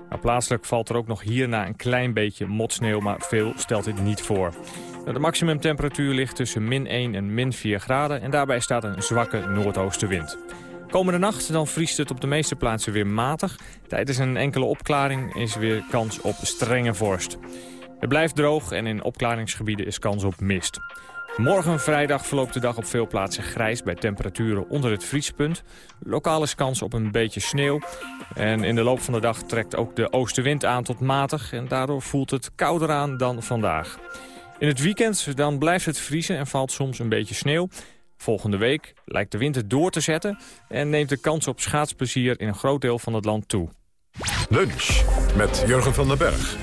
Nou, plaatselijk valt er ook nog hierna een klein beetje motsneeuw, maar veel stelt dit niet voor. Nou, de maximumtemperatuur ligt tussen min 1 en min 4 graden en daarbij staat een zwakke noordoostenwind. Komende nacht dan vriest het op de meeste plaatsen weer matig. Tijdens een enkele opklaring is weer kans op strenge vorst. Het blijft droog en in opklaringsgebieden is kans op mist. Morgen vrijdag verloopt de dag op veel plaatsen grijs bij temperaturen onder het vriespunt. Lokaal is kans op een beetje sneeuw. En in de loop van de dag trekt ook de oostenwind aan tot matig en daardoor voelt het kouder aan dan vandaag. In het weekend dan blijft het vriezen en valt soms een beetje sneeuw. Volgende week lijkt de winter door te zetten en neemt de kans op schaatsplezier in een groot deel van het land toe.
Lunch met Jurgen van den Berg.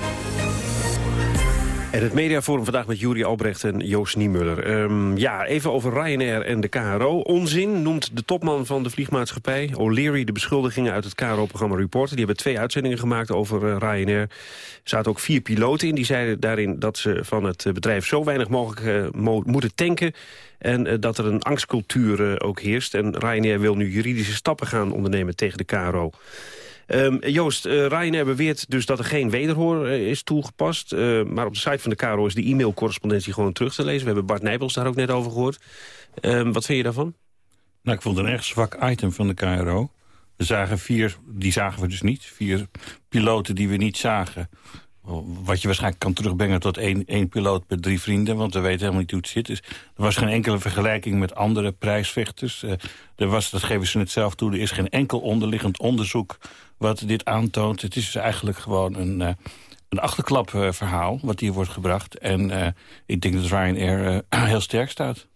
Het mediaforum vandaag met Juri Albrecht en Joost Niemuller. Um, ja, even over Ryanair en de KRO. Onzin noemt de topman van de vliegmaatschappij, O'Leary... de beschuldigingen uit het KRO-programma Reporter. Die hebben twee uitzendingen gemaakt over uh, Ryanair. Er zaten ook vier piloten in. Die zeiden daarin dat ze van het bedrijf zo weinig mogelijk mo moeten tanken... en dat er een angstcultuur ook heerst. En Ryanair wil nu juridische stappen gaan ondernemen tegen de KRO. Ehm, Joost, uh, Ryanair beweert dus dat er geen wederhoor uh, is toegepast. Uh, maar op de site van de KRO is de e-mailcorrespondentie gewoon terug te lezen. We hebben Bart Nijbels daar ook net over gehoord. Um, wat vind je daarvan?
Nou, ik vond het een erg zwak item van de KRO. We zagen vier, die zagen we dus niet. Vier piloten die we niet zagen. Wat je waarschijnlijk kan terugbrengen tot één, één piloot met drie vrienden. Want we weten helemaal niet hoe het zit. Dus er was geen enkele vergelijking met andere prijsvechters. Uh, er was, dat geven ze net zelf toe, er is geen enkel onderliggend onderzoek wat dit aantoont. Het is dus eigenlijk gewoon een, uh, een achterklapverhaal uh, wat hier wordt gebracht. En ik denk dat Ryanair [clears throat] heel sterk staat.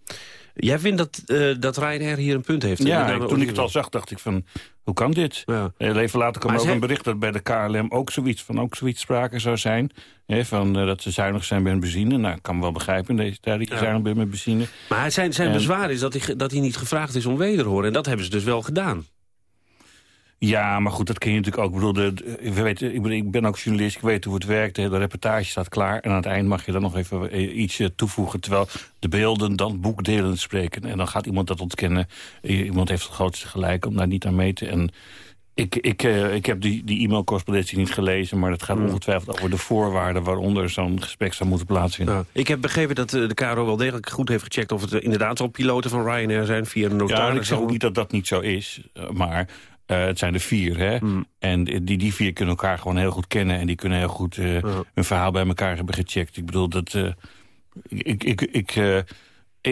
Jij vindt dat, uh, dat Ryanair hier een punt heeft?
Ja, ik, toen ik het al zag, dacht ik van, hoe kan dit? Ja. Even later kwam ook een bericht dat bij de KLM ook zoiets, van ook zoiets sprake zou zijn. Hè, van, uh, dat ze zuinig zijn met benzine. Nou, ik kan me wel begrijpen, deze tijd dat je zuinig bent met benzine.
Maar zijn, zijn en... bezwaar is dat hij, dat hij niet gevraagd is om wederhoor. En dat hebben ze dus wel gedaan.
Ja, maar goed, dat ken je natuurlijk ook. Ik bedoel, de, de, we weten, ik, ben, ik ben ook journalist, ik weet hoe het werkt. De reportage staat klaar en aan het eind mag je dan nog even iets toevoegen... terwijl de beelden dan boekdelend spreken. En dan gaat iemand dat ontkennen. Iemand heeft het grootste gelijk om daar niet aan mee te... En ik, ik, uh, ik heb die, die e-mailcorrespondentie niet gelezen... maar het gaat ongetwijfeld over de voorwaarden... waaronder zo'n gesprek zou moeten plaatsvinden.
Ja. Ik heb begrepen dat de KRO wel degelijk goed heeft gecheckt... of het inderdaad al piloten van Ryanair zijn via de notaris.
Ja, ik zeg ook niet dat dat niet zo is. Maar uh, het zijn er vier, hè? Mm. En die, die vier kunnen elkaar gewoon heel goed kennen... en die kunnen heel goed uh, hun verhaal bij elkaar hebben gecheckt. Ik bedoel, dat... Uh, ik, ik, ik,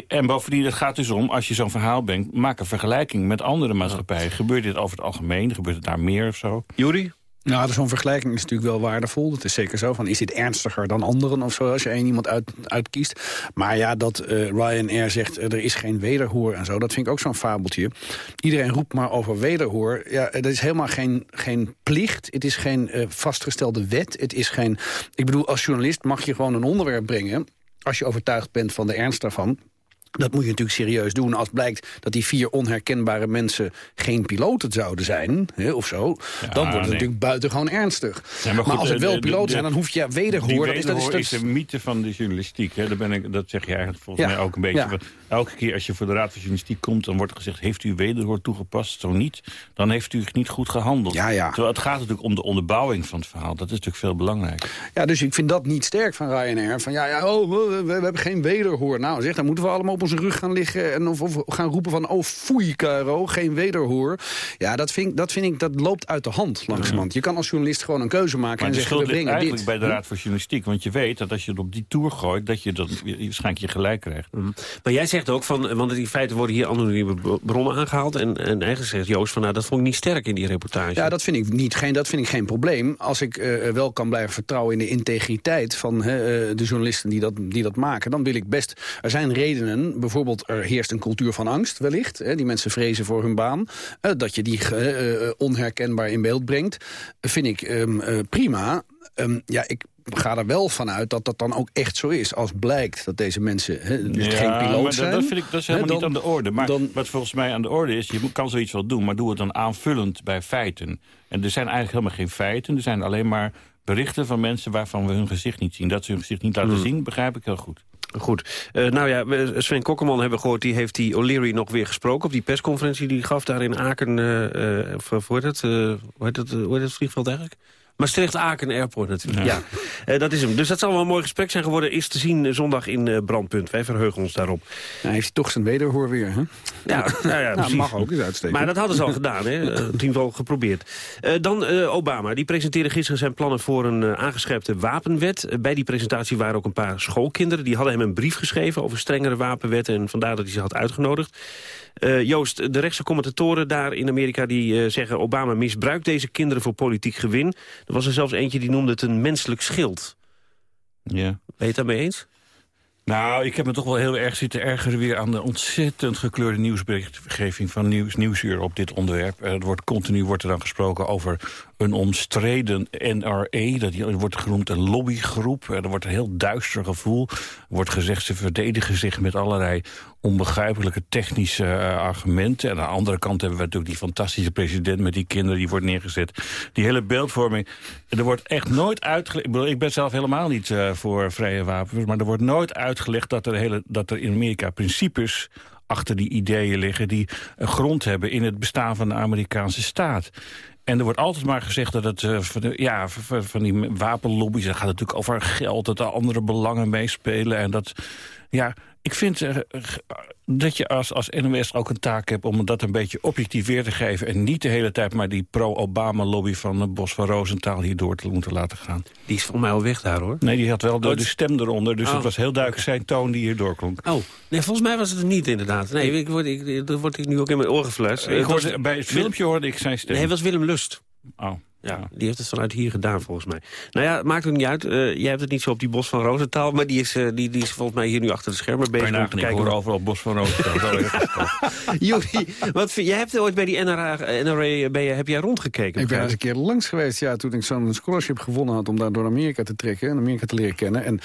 en bovendien, het gaat dus om, als je zo'n verhaal brengt... maak een vergelijking met andere maatschappijen. Gebeurt dit over het algemeen? Gebeurt het daar meer of zo?
Jury?
Nou, zo'n vergelijking is natuurlijk wel waardevol. Dat is zeker zo. Van, is dit ernstiger dan anderen of zo, als je één iemand uit, uitkiest? Maar ja, dat uh, Ryanair zegt, uh, er is geen wederhoor en zo... dat vind ik ook zo'n fabeltje. Iedereen roept maar over wederhoor. Ja, dat is helemaal geen, geen plicht. Het is geen vastgestelde wet. Het is geen... Ik bedoel, als journalist mag je gewoon een onderwerp brengen... als je overtuigd bent van de ernst daarvan... Dat moet je natuurlijk serieus doen. Als blijkt dat die vier onherkenbare mensen geen piloten zouden zijn, hè, of zo... Ja, dan wordt het nee. natuurlijk buitengewoon ernstig. Ja, maar, goed, maar, als het wel piloten zijn, dan hoef je ja, wederhoor...
Die wederhoor
dat
is, dat is, de mythe van de journalistiek. Hè. Daar ben ik, dat zeg je eigenlijk volgens mij ook een beetje. Elke keer als je voor de Raad van Journalistiek komt... dan wordt gezegd, heeft u wederhoor toegepast? Zo niet, dan heeft u niet goed gehandeld.
Ja, ja.
Terwijl het gaat natuurlijk om de onderbouwing van het verhaal. Dat is natuurlijk veel belangrijker.
Ja, dus ik vind dat niet sterk van Ryanair. Van ja, ja oh, we, we, hebben geen wederhoor. Nou zeg, dan moeten we allemaal op onze rug gaan liggen... en of, of gaan roepen van, oh foei Caro, geen wederhoor. Ja, dat vind, dat vind ik, dat loopt uit de hand langzamerhand. Je kan als journalist gewoon een keuze maken
maar
en zeggen, we brengen
eigenlijk
dit.
bij de Raad voor Journalistiek. Want je weet dat als je het op die tour gooit... dat je dat waarschijnlijk je gelijk krijgt.
Mm. Maar jij zegt ook, van, want in feite worden hier anonieme bronnen aangehaald... en, en eigenlijk zegt Joost van, nou, dat vond ik niet sterk in die reportage.
Ja, dat vind ik, niet, geen, dat vind ik geen probleem. Als ik uh, wel kan blijven vertrouwen in de integriteit van uh, de journalisten die dat, die dat maken... dan wil ik best... Er zijn redenen, bijvoorbeeld er heerst een cultuur van angst wellicht. Hè, die mensen vrezen voor hun baan. Uh, dat je die uh, onherkenbaar in beeld brengt, vind ik um, prima. Um, ja, ik ga er wel vanuit dat dat dan ook echt zo is. Als blijkt dat deze mensen hè, dus
ja,
geen piloot
maar
zijn.
Dat, vind ik, dat is helemaal
hè,
niet aan de orde. Maar
dan,
wat volgens mij aan de orde is, je kan zoiets wel doen... maar doe het dan aanvullend bij feiten. En er zijn eigenlijk helemaal geen feiten. Er zijn alleen maar berichten van mensen waarvan we hun gezicht niet zien. Dat ze hun gezicht niet laten
Hmm.
zien, begrijp ik heel goed.
Goed. Uh, nou ja, Sven Kokkerman hebben gehoord... die heeft die O'Leary nog weer gesproken op die persconferentie... die hij gaf daar in Aken... Uh, uh, voor, voor het, hoe, heet het, hoe heet het vliegveld eigenlijk? Maastricht-Aken Airport natuurlijk. Ja. ja. Uh, dat is hem. Dus dat zal wel een mooi gesprek zijn geworden. Is te zien zondag in uh, Brandpunt. Wij verheugen ons daarop.
Ja, heeft hij toch zijn wederhoor weer, hè?
Ja, [laughs] nou ja
nou, mag ook eens uitsteken.
Maar dat hadden ze al gedaan, hè? Uh, in ieder geval geprobeerd. Uh, dan Obama. Die presenteerde gisteren zijn plannen voor een aangescherpte wapenwet. bij die presentatie waren ook een paar schoolkinderen. Die hadden hem een brief geschreven over strengere wapenwetten. En vandaar dat hij ze had uitgenodigd. Uh, Joost, de rechtse commentatoren daar in Amerika die uh, zeggen... Obama misbruikt deze kinderen voor politiek gewin. Er was er zelfs eentje die noemde het een menselijk schild.
Ja. Ben
je het daarmee eens?
Nou, ik heb me toch wel heel erg zitten ergeren weer aan de ontzettend gekleurde nieuwsberichtgeving van Nieuws, Nieuwsuur op dit onderwerp. Er wordt continu wordt er dan gesproken over een omstreden NRA, dat wordt genoemd een lobbygroep. Er wordt een heel duister gevoel. Er wordt gezegd ze verdedigen zich met allerlei onbegrijpelijke technische uh, argumenten. En aan de andere kant hebben we natuurlijk die fantastische president met die kinderen die wordt neergezet. Die hele beeldvorming. Er wordt echt nooit uitgelegd. Ik, bedoel, ik ben zelf helemaal niet uh, voor vrije wapens, maar er wordt nooit uitgelegd dat er, hele, dat er in Amerika principes achter die ideeën liggen... die een grond hebben in het bestaan van de Amerikaanse staat. En er wordt altijd maar gezegd dat het uh, van, de, ja, van, die wapenlobby's... dat gaat natuurlijk over geld, dat er andere belangen meespelen. En dat, ja, ik vind uh, dat je als, als NOS ook een taak hebt om dat een beetje objectief weer te geven... en niet de hele tijd maar die pro-Obama-lobby van uh, Bos van Roosentaal hier door te moeten laten gaan.
Die is volgens mij al weg daar, hoor.
Nee, die had wel de, de stem eronder, dus oh. het was heel duidelijk zijn toon die hier doorklonk.
Oh, nee, volgens mij was het er niet inderdaad. Nee, ik word, ik, dat word ik nu ook in mijn oren gefluisterd.
Ik hoorde, bij het filmpje hoorde ik zijn stem.
Nee, het was Willem Lust.
Oh.
Ja, die heeft het vanuit hier gedaan volgens mij. Nou ja, het maakt ook niet uit. Uh, jij hebt het niet zo op die Bos van Roosentaal... maar die is, uh, die, die is volgens mij hier nu achter de schermen bezig.
Bijna, om te
kijken
ik hoor overal Bos van Roosentaal. [laughs]
Jullie, wat, jij hebt ooit bij die NRA, NRA ben je, heb jij rondgekeken?
Ik ben eens een keer langs geweest, ja, toen ik zo'n scholarship gewonnen had... om daar door Amerika te trekken en Amerika te leren kennen. En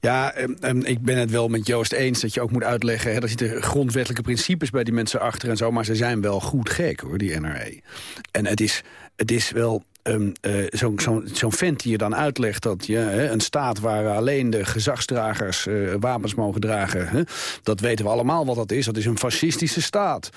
ja, en, ik ben het wel met Joost eens dat je ook moet uitleggen... Hè, er zitten grondwettelijke principes bij die mensen achter en zo... maar ze zijn wel goed gek, hoor, die NRA. En het is, het is wel um, uh, zo'n zo vent die je dan uitlegt dat je een staat waar alleen de gezagsdragers uh, wapens mogen dragen, hè, dat weten we allemaal wat dat is. Dat is een fascistische staat.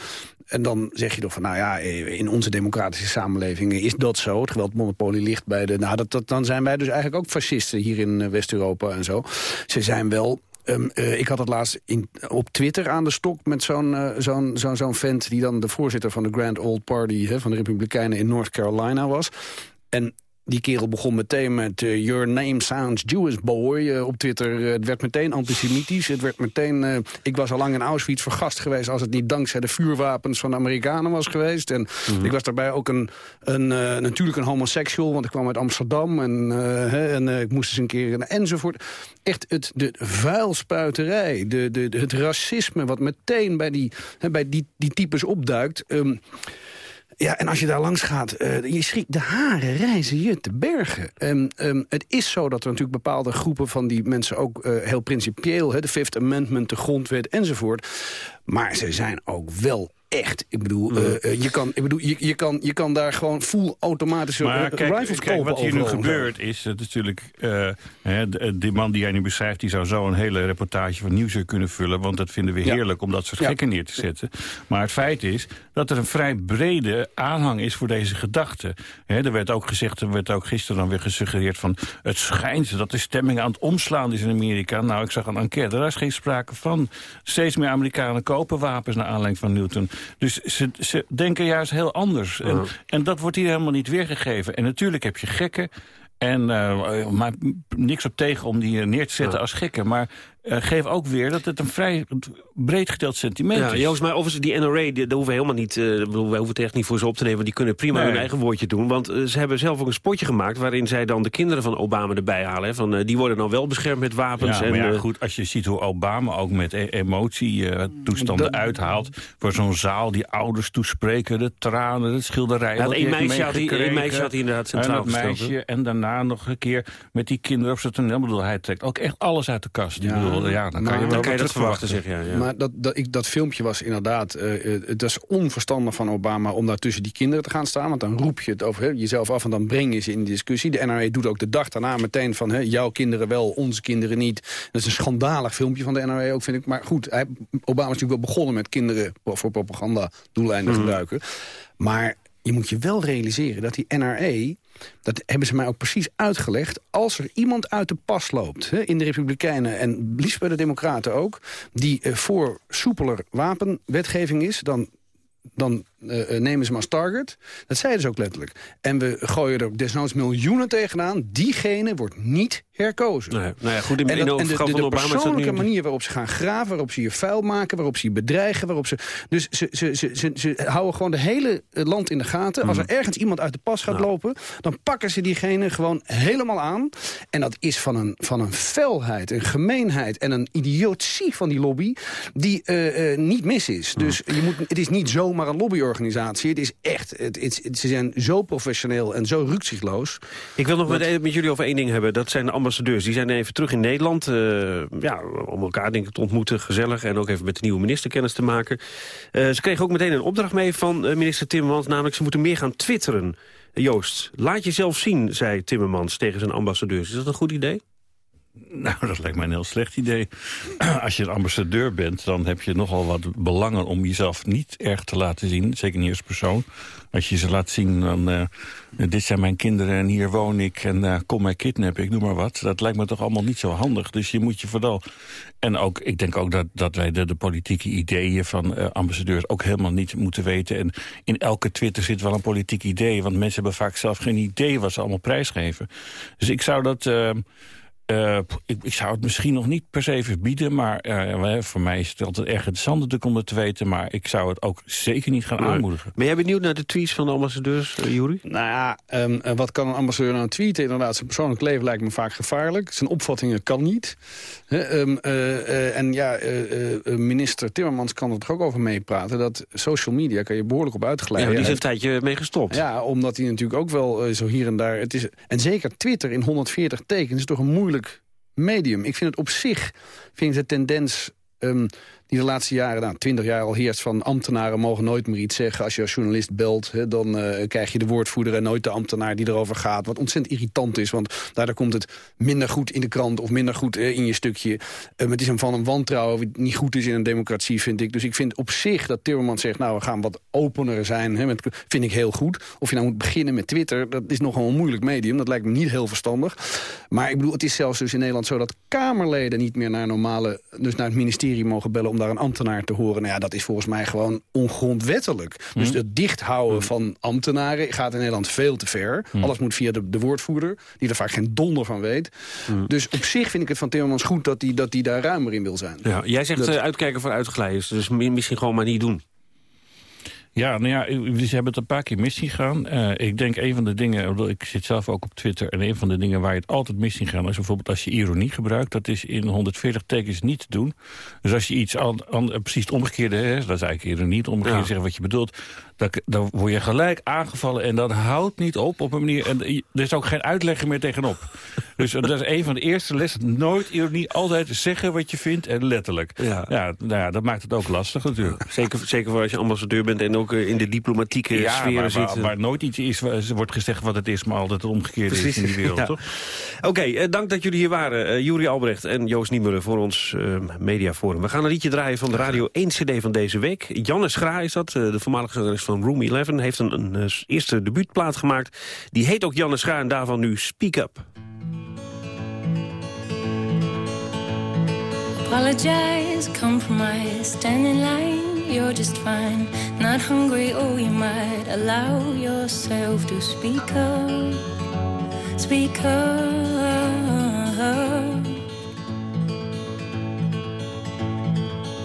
En dan zeg je toch van, nou ja, in onze democratische samenlevingen is dat zo. Het geweldmonopolie ligt bij de... Nou, dat, dat, dan zijn wij dus eigenlijk ook fascisten hier in West-Europa en zo. Ze zijn wel Um, uh, ik had het laatst in, op Twitter aan de stok met zo'n zo'n vent... die dan de voorzitter van de Grand Old Party van de Republikeinen in North Carolina was. En die kerel begon meteen met uh, Your name sounds Jewish boy uh, op Twitter. Uh, het werd meteen antisemitisch. Het werd meteen, ik was al lang in Auschwitz vergast geweest... als het niet dankzij de vuurwapens van de Amerikanen was geweest. En mm -hmm. ik was daarbij ook een, een natuurlijk een homoseksual... want ik kwam uit Amsterdam en, hè, en ik moest eens een keer... enzovoort. Echt het, de vuilspuiterij, de, de, de, het racisme... wat meteen bij die, hè, bij die, die types opduikt... Um, ja, en als je daar langs gaat, uh, je schrikt de haren reizen je te bergen. Um, het is zo dat er natuurlijk bepaalde groepen van die mensen ook uh, heel principieel... De Fifth Amendment, de grondwet enzovoort... maar ze zijn ook wel echt. Ik bedoel, mm. uh, je, kan, ik bedoel je, je, kan, je kan daar gewoon full automatische
maar,
uh,
kijk,
rifles
kijk,
kopen.
Wat hier nu gebeurt is dat natuurlijk... Uh, hè, de, man die jij nu beschrijft... die zou zo een hele reportage van Nieuwsuur kunnen vullen... want dat vinden we heerlijk ja. om dat soort ja. gekken neer te zetten. Maar het feit is dat er een vrij brede aanhang is voor deze gedachte. Hè, er werd ook gezegd, er werd ook gisteren dan weer gesuggereerd van... het schijnt dat de stemming aan het omslaan is in Amerika. Nou, ik zag een enquête, daar is geen sprake van. Steeds meer Amerikanen kopen wapens naar aanleiding van Newton. Dus ze, ze denken juist heel anders. En, en dat wordt hier helemaal niet weergegeven. En natuurlijk heb je gekken. En uh, maar niks op tegen om die neer te zetten ja. als gekken. Maar uh, geef ook weer dat het een vrij breed geteld sentiment
ja,
is.
Joost, maar overigens die NRA, die, daar hoeven we helemaal niet... Uh, wij hoeven het echt niet voor ze op te nemen, want die kunnen prima nee. hun eigen woordje doen. Want uh, ze hebben zelf ook een spotje gemaakt... waarin zij dan de kinderen van Obama erbij halen. Hè, van, die worden dan wel beschermd met wapens.
Ja,
en,
maar ja, goed, als je ziet hoe Obama ook met e emotietoestanden dat... uithaalt... voor zo'n zaal, die ouders toespreken, de tranen, de schilderijen...
Ja, een, meisje had hij, een meisje had hij inderdaad centraal
en meisje En daarna nog een keer met die kinderen op zijn toneel. Ik bedoel, hij trekt ook echt alles uit de kast.
Ja.
Bedoel, ja, dan kan
maar,
je
dan kan je dat verwachten, zeg ja, ja.
Maar dat, dat, ik, dat filmpje was inderdaad... Uh, het is onverstandig van Obama om daar tussen die kinderen te gaan staan. Want dan roep je het over jezelf af en dan breng je ze in de discussie. De NRA doet ook de dag daarna meteen van... Hè, jouw kinderen wel, onze kinderen niet. Dat is een schandalig filmpje van de NRA ook, vind ik. Maar goed, hij, Obama is natuurlijk wel begonnen met kinderen... voor propaganda doeleinden mm. gebruiken. Maar je moet je wel realiseren dat die NRA... dat hebben ze mij ook precies uitgelegd... als er iemand uit de pas loopt hè, in de Republikeinen... en liefst bij de Democraten ook... die uh, voor soepeler wapenwetgeving is... dan dan uh, nemen ze hem als target. Dat zeiden ze ook letterlijk. En we gooien er desnoods miljoenen tegenaan. Diegene wordt niet herkozen.
Nee, nou ja, goed, in,
en, dat, en de, de, de persoonlijke manier waarop ze gaan graven... waarop ze je vuil maken, waarop ze je bedreigen... Waarop ze, dus ze, ze, ze, ze, ze houden gewoon de hele land in de gaten. Mm. Als er ergens iemand uit de pas gaat nou. lopen... dan pakken ze diegene gewoon helemaal aan. En dat is van een, van een felheid, een gemeenheid... en een idiotie van die lobby... die uh, uh, niet mis is. Mm. Dus je moet, het is niet zomaar een lobbyorganisatie. Het is echt... Het, ze zijn zo professioneel en zo rukzichtloos.
Ik wil nog dat... met, met jullie over één ding hebben. Dat zijn de ambassadeurs. Die zijn even terug in Nederland. Uh, ja, om elkaar denk ik te ontmoeten, gezellig. En ook even met de nieuwe minister kennis te maken. Uh, ze kregen ook meteen een opdracht mee van uh, minister Timmermans. Namelijk, ze moeten meer gaan twitteren. Joost, laat jezelf zien, zei Timmermans tegen zijn ambassadeurs. Is dat een goed idee?
Nou, dat lijkt mij een heel slecht idee. Als je een ambassadeur bent, dan heb je nogal wat belangen... om jezelf niet erg te laten zien, zeker niet als persoon. Als je ze laat zien, dan... eh, dit zijn mijn kinderen en hier woon ik en eh, kom mij kidnappen, ik noem maar wat. Dat lijkt me toch allemaal niet zo handig. Dus je moet je vooral... En ook, ik denk ook dat, dat wij de, politieke ideeën van eh, ambassadeurs... ook helemaal niet moeten weten. En in elke Twitter zit wel een politiek idee... want mensen hebben vaak zelf geen idee wat ze allemaal prijsgeven. Dus ik zou dat... eh, ik, ik zou het misschien nog niet per se verbieden... maar eh, voor mij is het altijd erg interessant om het te weten... maar ik zou het ook zeker niet gaan aanmoedigen.
Ben jij benieuwd naar de tweets van de ambassadeurs, uh, Juri?
Nou ja, ehm, eh, wat kan een ambassadeur nou tweeten? Inderdaad, zijn persoonlijk leven lijkt me vaak gevaarlijk. Zijn opvattingen kan niet. Hè, ehm, eh, eh, en ja, eh, eh, minister Timmermans kan er toch ook over meepraten... dat social media kan je behoorlijk op
Ja,
uitglijden.
die is een tijdje mee gestopt.
Ja, omdat hij natuurlijk ook wel zo hier en daar... Het is, en zeker Twitter in 140 tekens is toch een moeilijk medium. Ik vind het op zich, vind ik de tendens... ehm, de laatste jaren, nou, twintig jaar al heerst van ambtenaren mogen nooit meer iets zeggen. Als je als journalist belt, hè, dan eh, krijg je de woordvoerder en nooit de ambtenaar die erover gaat. Wat ontzettend irritant is, want daardoor komt het minder goed in de krant of minder goed eh, in je stukje. Eh, het is een van een wantrouwen wat niet goed is in een democratie, vind ik. Dus ik vind op zich dat Timmermans zegt, nou, we gaan wat opener zijn. Hè, vind ik heel goed. Of je nou moet beginnen met Twitter, dat is nogal een moeilijk medium. Dat lijkt me niet heel verstandig. Maar ik bedoel, het is zelfs dus in Nederland zo dat Kamerleden niet meer naar normale, dus naar het ministerie mogen bellen daar een ambtenaar te horen. Nou ja, dat is volgens mij gewoon ongrondwettelijk. Dus het dichthouden van ambtenaren gaat in Nederland veel te ver. Alles moet via de, de woordvoerder, die er vaak geen donder van weet. Dus op zich vind ik het van Timmermans goed dat hij dat hij daar ruimer in wil zijn.
Ja, jij zegt
Dat-
eh, uitkijken voor uitglijders, dus mi- misschien gewoon maar niet doen.
Ja, nou ja, we hebben het een paar keer mis zien gaan. Eh, ik denk een van de dingen, ik zit zelf ook op Twitter... en een van de dingen waar je het altijd mis zien gaan... is bijvoorbeeld als je ironie gebruikt. Dat is in 140 tekens niet te doen. Dus als je iets aan, aan- precies het omgekeerde... Hè, dat is eigenlijk ironie, het omgekeerde
Ja.
zeggen wat je bedoelt... Dan, word je gelijk aangevallen en dat houdt niet op op een manier... en er is ook geen uitleg meer tegenop. [laughs] dus dat is een van de eerste lessen. Nooit ironie, altijd zeggen wat je vindt en letterlijk.
Ja.
Ja, nou ja, dat maakt het ook lastig natuurlijk. [laughs]
Zeker, zeker voor als je ambassadeur bent en ook eh, in de diplomatieke
Ja,
sfeer
waar,
zit.
waar, waar nooit iets is, wordt gezegd wat het is... maar altijd het omgekeerde is in die wereld, [laughs]
Ja.
toch?
Oké, eh, dank dat jullie hier waren. eh Juri Albrecht en Joost Niemuller voor ons eh, mediaforum. We gaan een liedje draaien van de Radio 1 CD van deze week. Janne Schra is dat, eh, de voormalige zangeres van Room 11. Heeft een, een eh, eerste debuutplaat gemaakt. Die heet ook Janne Schra en daarvan nu Speak Up.
Apologize, compromise, stand in line, you're just fine. Not hungry, oh, you might allow yourself to speak up. Speak up.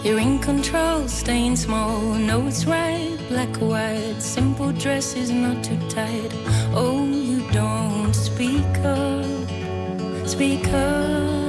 You're in control, staying small, No, it's right, black or white. Simple dress is not too tight. Oh, you don't speak up, speak up.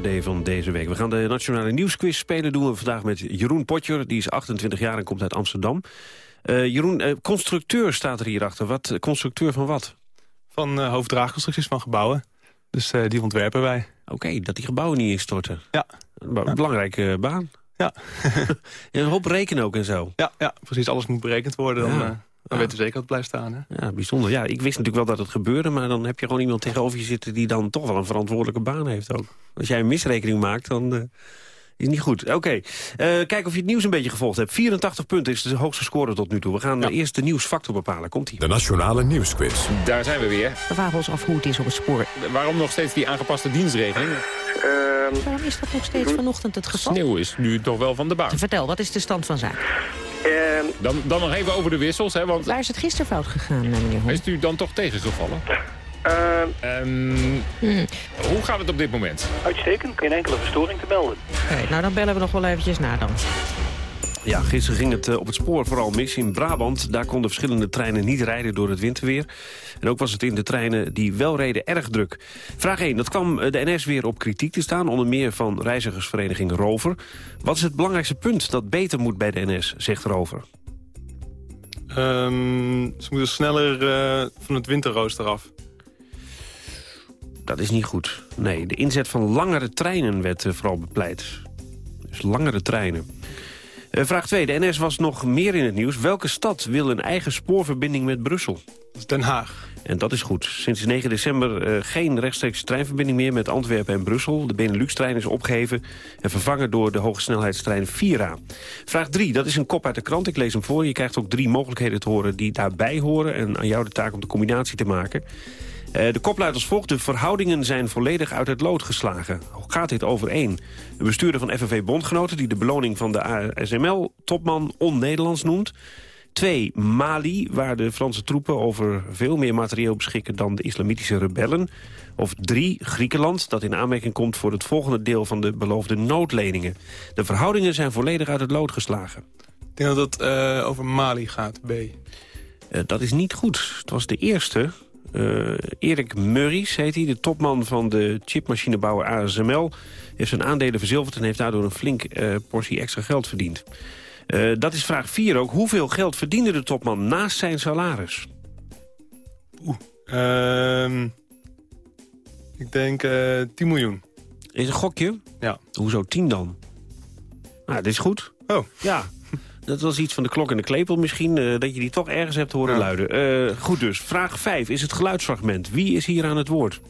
CD van deze week. We gaan de Nationale Nieuwsquiz spelen. doen we vandaag met Jeroen Potjer. Die is 28 jaar en komt uit Amsterdam. Uh, Jeroen, uh, constructeur staat er hierachter. Wat, constructeur van wat?
Van uh, hoofddraagconstructies van gebouwen. Dus die ontwerpen wij.
Oké, okay, dat die gebouwen niet instorten.
Ja.
Belangrijke baan. [laughs] [laughs]
Ja.
een hoop rekenen ook en zo.
Ja, ja, precies. Alles moet berekend worden.
Ja.
Dan, dan weten we zeker dat het blijft staan. Hè?
Ja, bijzonder. Ja, ik wist natuurlijk wel dat het gebeurde... maar dan heb je gewoon iemand tegenover je zitten... die dan toch wel een verantwoordelijke baan heeft ook. Als jij een misrekening maakt, dan uh, is het niet goed. Oké, okay. uh, kijken of je het nieuws een beetje gevolgd hebt. 84 punten is de hoogste score tot nu toe. We gaan ja. eerst de nieuwsfactor bepalen. Komt-ie.
De Nationale Nieuwsquiz.
Daar zijn we weer.
We vragen ons af hoe het is op het spoor.
Waarom nog steeds die aangepaste dienstregeling?
Uh, Waarom is dat nog steeds vanochtend het geval?
Sneeuw is nu toch wel van de baan.
Vertel, wat is de stand van zaken?
Uh, dan, dan nog even over de wissels. Hè, want...
Waar is het gisteren fout gegaan, meneer Hol?
Is het u dan toch tegengevallen? Uh, um, hmm. Hoe gaat het op dit moment?
Uitstekend, geen enkele verstoring te melden.
Okay, nou, dan bellen we nog wel eventjes na dan.
Ja, gisteren ging het op het spoor vooral mis in Brabant. Daar konden verschillende treinen niet rijden door het winterweer. En ook was het in de treinen die wel reden erg druk. Vraag 1. Dat kwam de NS weer op kritiek te staan. Onder meer van reizigersvereniging Rover. Wat is het belangrijkste punt dat beter moet bij de NS, zegt Rover?
Um, ze moeten sneller uh, van het winterrooster af.
Dat is niet goed. Nee, de inzet van langere treinen werd uh, vooral bepleit. Dus langere treinen. Uh, vraag 2. De NS was nog meer in het nieuws. Welke stad wil een eigen spoorverbinding met Brussel?
Den Haag.
En dat is goed. Sinds 9 december uh, geen rechtstreekse treinverbinding meer met Antwerpen en Brussel. De Benelux-trein is opgeheven en vervangen door de hogesnelheidstrein Vira. Vraag 3, dat is een kop uit de krant. Ik lees hem voor. Je krijgt ook drie mogelijkheden te horen die daarbij horen. En aan jou de taak om de combinatie te maken. Uh, de kop luidt als volgt. De verhoudingen zijn volledig uit het lood geslagen. Hoe gaat dit overeen? De bestuurder van FNV Bondgenoten... die de beloning van de ASML-topman on-Nederlands noemt. Twee, Mali, waar de Franse troepen over veel meer materieel beschikken dan de islamitische rebellen. Of drie, Griekenland, dat in aanmerking komt voor het volgende deel van de beloofde noodleningen. De verhoudingen zijn volledig uit het lood geslagen.
Ik denk dat het uh, over Mali gaat, B.
Uh, dat is niet goed. Het was de eerste. Uh, Erik Murries heet hij, de topman van de chipmachinebouwer ASML... heeft zijn aandelen verzilverd en heeft daardoor een flink portie extra geld verdiend. Uh, dat is vraag 4 ook. Hoeveel geld verdiende de topman naast zijn salaris?
Oeh, uh, ik denk uh, 10 miljoen.
Is een gokje?
Ja.
Hoezo 10 dan? Nou, dit is goed.
Oh.
Ja. Dat was iets van de klok en de klepel misschien, uh, dat je die toch ergens hebt horen ja. luiden. Uh, goed dus. Vraag 5 is het geluidsfragment. Wie is hier aan het woord?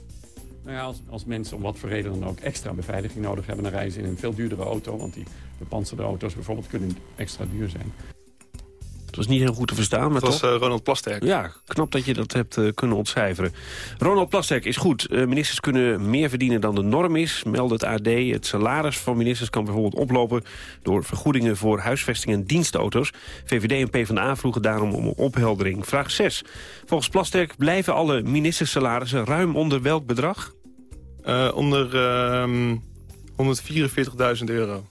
Nou ja, als, als mensen om wat voor reden dan ook extra beveiliging nodig hebben... dan ze in een veel duurdere auto. Want die bepanserde auto's bijvoorbeeld kunnen extra duur zijn.
Het was niet heel goed te verstaan. Maar
dat was
toch...
uh, Ronald Plasterk.
Ja, knap dat je dat hebt uh, kunnen ontcijferen. Ronald Plasterk is goed. Uh, ministers kunnen meer verdienen dan de norm is, meldt het AD. Het salaris van ministers kan bijvoorbeeld oplopen... door vergoedingen voor huisvesting en dienstauto's. VVD en PvdA vroegen daarom om opheldering. Vraag 6. Volgens Plasterk blijven alle ministersalarissen ruim onder welk bedrag?
Onder uh, 144.000 euro.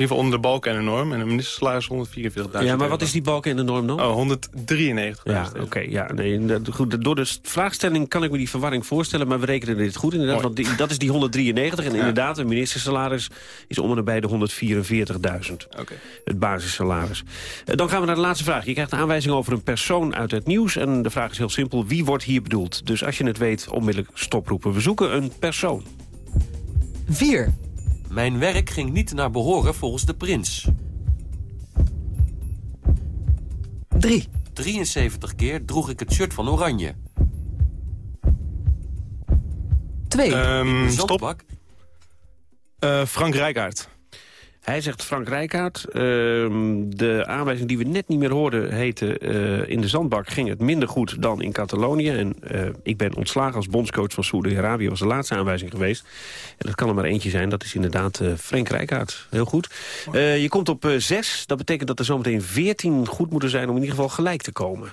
In ieder geval onder de balk en de norm. En een ministersalaris 144.000
Ja, maar wat is die balk en de norm dan?
Oh, 193.
Ja, oké. Okay, ja, nee, goed, door de vraagstelling kan ik me die verwarring voorstellen. Maar we rekenen dit goed inderdaad. Mooi. Want die, dat is die 193. En ja. inderdaad, een ministersalaris is om en nabij de 144.000.
Okay.
Het basissalaris. Dan gaan we naar de laatste vraag. Je krijgt een aanwijzing over een persoon uit het nieuws. En de vraag is heel simpel. Wie wordt hier bedoeld? Dus als je het weet, onmiddellijk stoproepen. We zoeken een persoon.
4. Mijn werk ging niet naar behoren volgens de prins. 3. 73 keer droeg ik het shirt van Oranje. 2.
Um, stop. Uh, Frank Rijkaard.
Hij zegt Frank Rijkaard. Uh, de aanwijzing die we net niet meer hoorden heette... Uh, in de zandbak ging het minder goed dan in Catalonië. En uh, ik ben ontslagen als bondscoach van Saoedi-Arabië... was de laatste aanwijzing geweest. En dat kan er maar eentje zijn. Dat is inderdaad Frank Rijkaard. Heel goed. je komt op 6. Dat betekent dat er zometeen 14 goed moeten zijn... om in ieder geval gelijk te komen.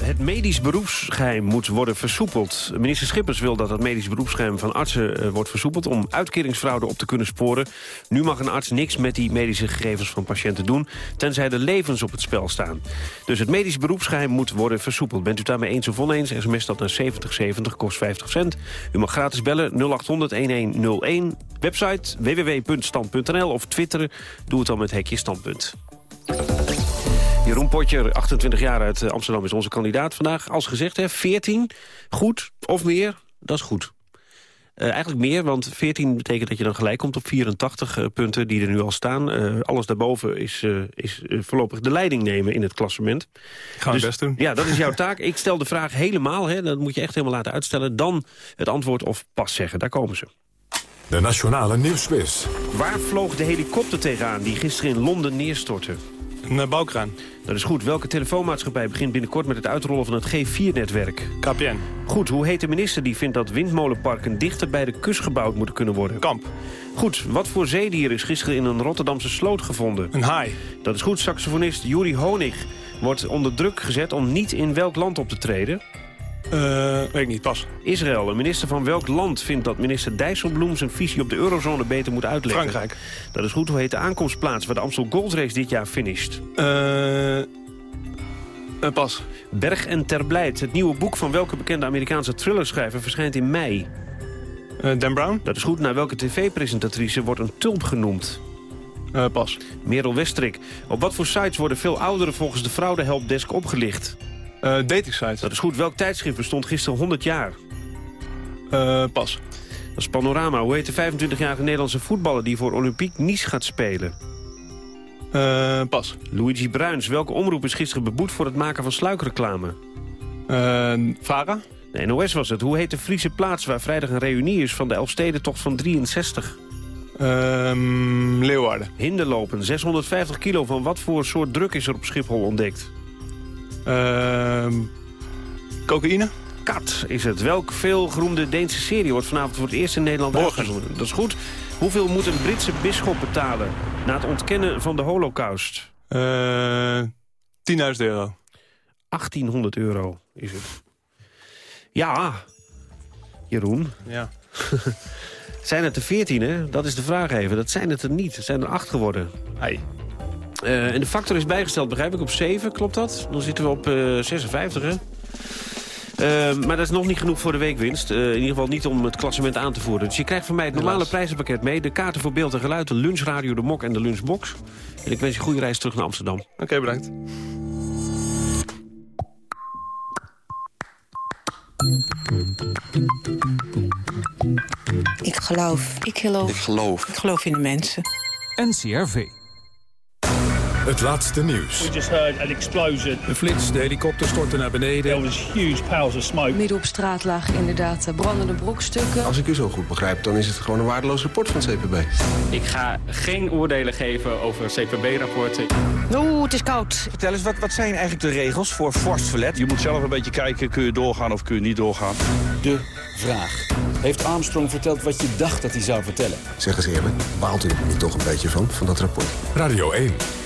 Het medisch beroepsgeheim moet worden versoepeld. Minister Schippers wil dat het medisch beroepsgeheim van artsen eh, wordt versoepeld... om uitkeringsfraude op te kunnen sporen. Nu mag een arts niks met die medische gegevens van patiënten doen... tenzij de levens op het spel staan. Dus het medisch beroepsgeheim moet worden versoepeld. Bent u daarmee eens of oneens? SMS dat naar 7070, kost 50 cent. U mag gratis bellen 0800-1101. Website www.stand.nl of twitteren. Doe het dan met hekje standpunt. Jeroen Potjer, 28 jaar uit eh, Amsterdam, is onze kandidaat vandaag. Als gezegd, hè, 14, goed of meer, dat is goed. Eh, eigenlijk meer, want 14 betekent dat je dan gelijk komt op 84 uh, punten die er nu al staan. Uh, alles daarboven is, uh, is voorlopig de leiding nemen in het klassement.
Gaan dus, best doen.
Ja, dat is jouw taak. Ik stel de vraag helemaal, hè, dat moet je echt helemaal laten uitstellen. Dan het antwoord of pas zeggen, daar komen ze.
De Nationale Nieuwsquiz.
Waar vloog de helikopter tegenaan die gisteren in Londen neerstortte?
Een bouwkraan.
Dat is goed. Welke telefoonmaatschappij begint binnenkort met het uitrollen van het G4-netwerk?
KPN.
Goed. Hoe heet de minister die vindt dat windmolenparken dichter bij de kust gebouwd moeten kunnen worden?
Kamp.
Goed. Wat voor zeedier is gisteren in een Rotterdamse sloot gevonden?
Een haai.
Dat is goed. Saxofonist Juri Honig wordt onder druk gezet om niet in welk land op te treden?
Uh, weet ik niet, pas.
Israël, een minister van welk land vindt dat minister Dijsselbloem zijn visie op de eurozone beter moet uitleggen?
Frankrijk.
Dat is goed. Hoe heet de aankomstplaats waar de Amstel Gold Race dit jaar finisht?
Uh, uh, pas.
Berg en Terblijd. Het nieuwe boek van welke bekende Amerikaanse thrillerschrijver verschijnt in mei?
Dan Brown.
Dat is goed. Naar welke tv-presentatrice wordt een tulp genoemd?
pas.
Merel Westrik. Op wat voor sites worden veel ouderen volgens de fraudehelpdesk opgelicht?
Uh, dating site.
Dat is goed. Welk tijdschrift bestond gisteren 100 jaar?
Uh, pas.
Dat is Panorama. Hoe heet de 25-jarige Nederlandse voetballer die voor Olympique Nice gaat spelen?
Uh, pas.
Luigi Bruins. Welke omroep is gisteren beboet voor het maken van sluikreclame?
Vara.
De NOS was het. Hoe heet de Friese plaats waar vrijdag een reunie is van de Elfstedentocht van 63?
Um, Leeuwarden.
Hinderlopen. 650 kilo. Van wat voor soort druk is er op Schiphol ontdekt?
Uh, cocaïne?
Kat is het. Welk veelgeroemde Deense serie wordt vanavond voor het eerst in Nederland uitgezonden? Dat is goed. Hoeveel moet een Britse bisschop betalen na het ontkennen van de holocaust?
Uh, 10.000 euro.
1800 euro is het. Ja, Jeroen.
Ja. [laughs]
zijn het er 14, hè? Dat is de vraag even. Dat zijn het er niet. Het zijn er 8 geworden.
Hey.
Uh, en de factor is bijgesteld, begrijp ik, op 7, klopt dat? Dan zitten we op uh, 56, hè? Uh, maar dat is nog niet genoeg voor de weekwinst. Uh, in ieder geval niet om het klassement aan te voeren. Dus je krijgt van mij het normale Helaas. prijzenpakket mee. De kaarten voor beeld en geluid, de lunchradio, de mok en de lunchbox. En ik wens je goede reis terug naar Amsterdam.
Oké, okay, bedankt.
Ik geloof. Ik geloof.
Ik geloof.
Ik geloof in de mensen.
NCRV.
Het laatste nieuws.
We just heard an explosion.
De flits, de helikopter stortte naar beneden.
There was huge piles of smoke.
Midden op straat lagen inderdaad brandende brokstukken.
Als ik u zo goed begrijp, dan is het gewoon een waardeloos rapport van het CPB.
Ik ga geen oordelen geven over CPB-rapporten.
Oeh, het is koud.
Vertel eens, wat, wat zijn eigenlijk de regels voor vorstverlet?
Je moet zelf een beetje kijken, kun je doorgaan of kun je niet doorgaan.
De vraag. Heeft Armstrong verteld wat je dacht dat hij zou vertellen?
Zeg eens eerlijk, baalt u er niet toch een beetje van, van dat rapport?
Radio 1.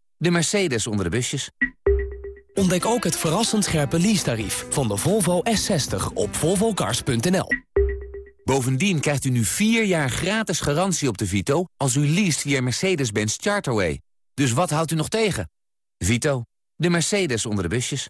de Mercedes onder de busjes.
Ontdek ook het verrassend scherpe leasetarief van de Volvo S60 op volvocars.nl.
Bovendien krijgt u nu 4 jaar gratis garantie op de Vito... als u leest via Mercedes-Benz Charterway. Dus wat houdt u nog tegen? Vito, de Mercedes onder de busjes.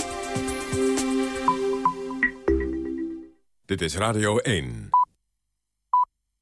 Dit is Radio 1.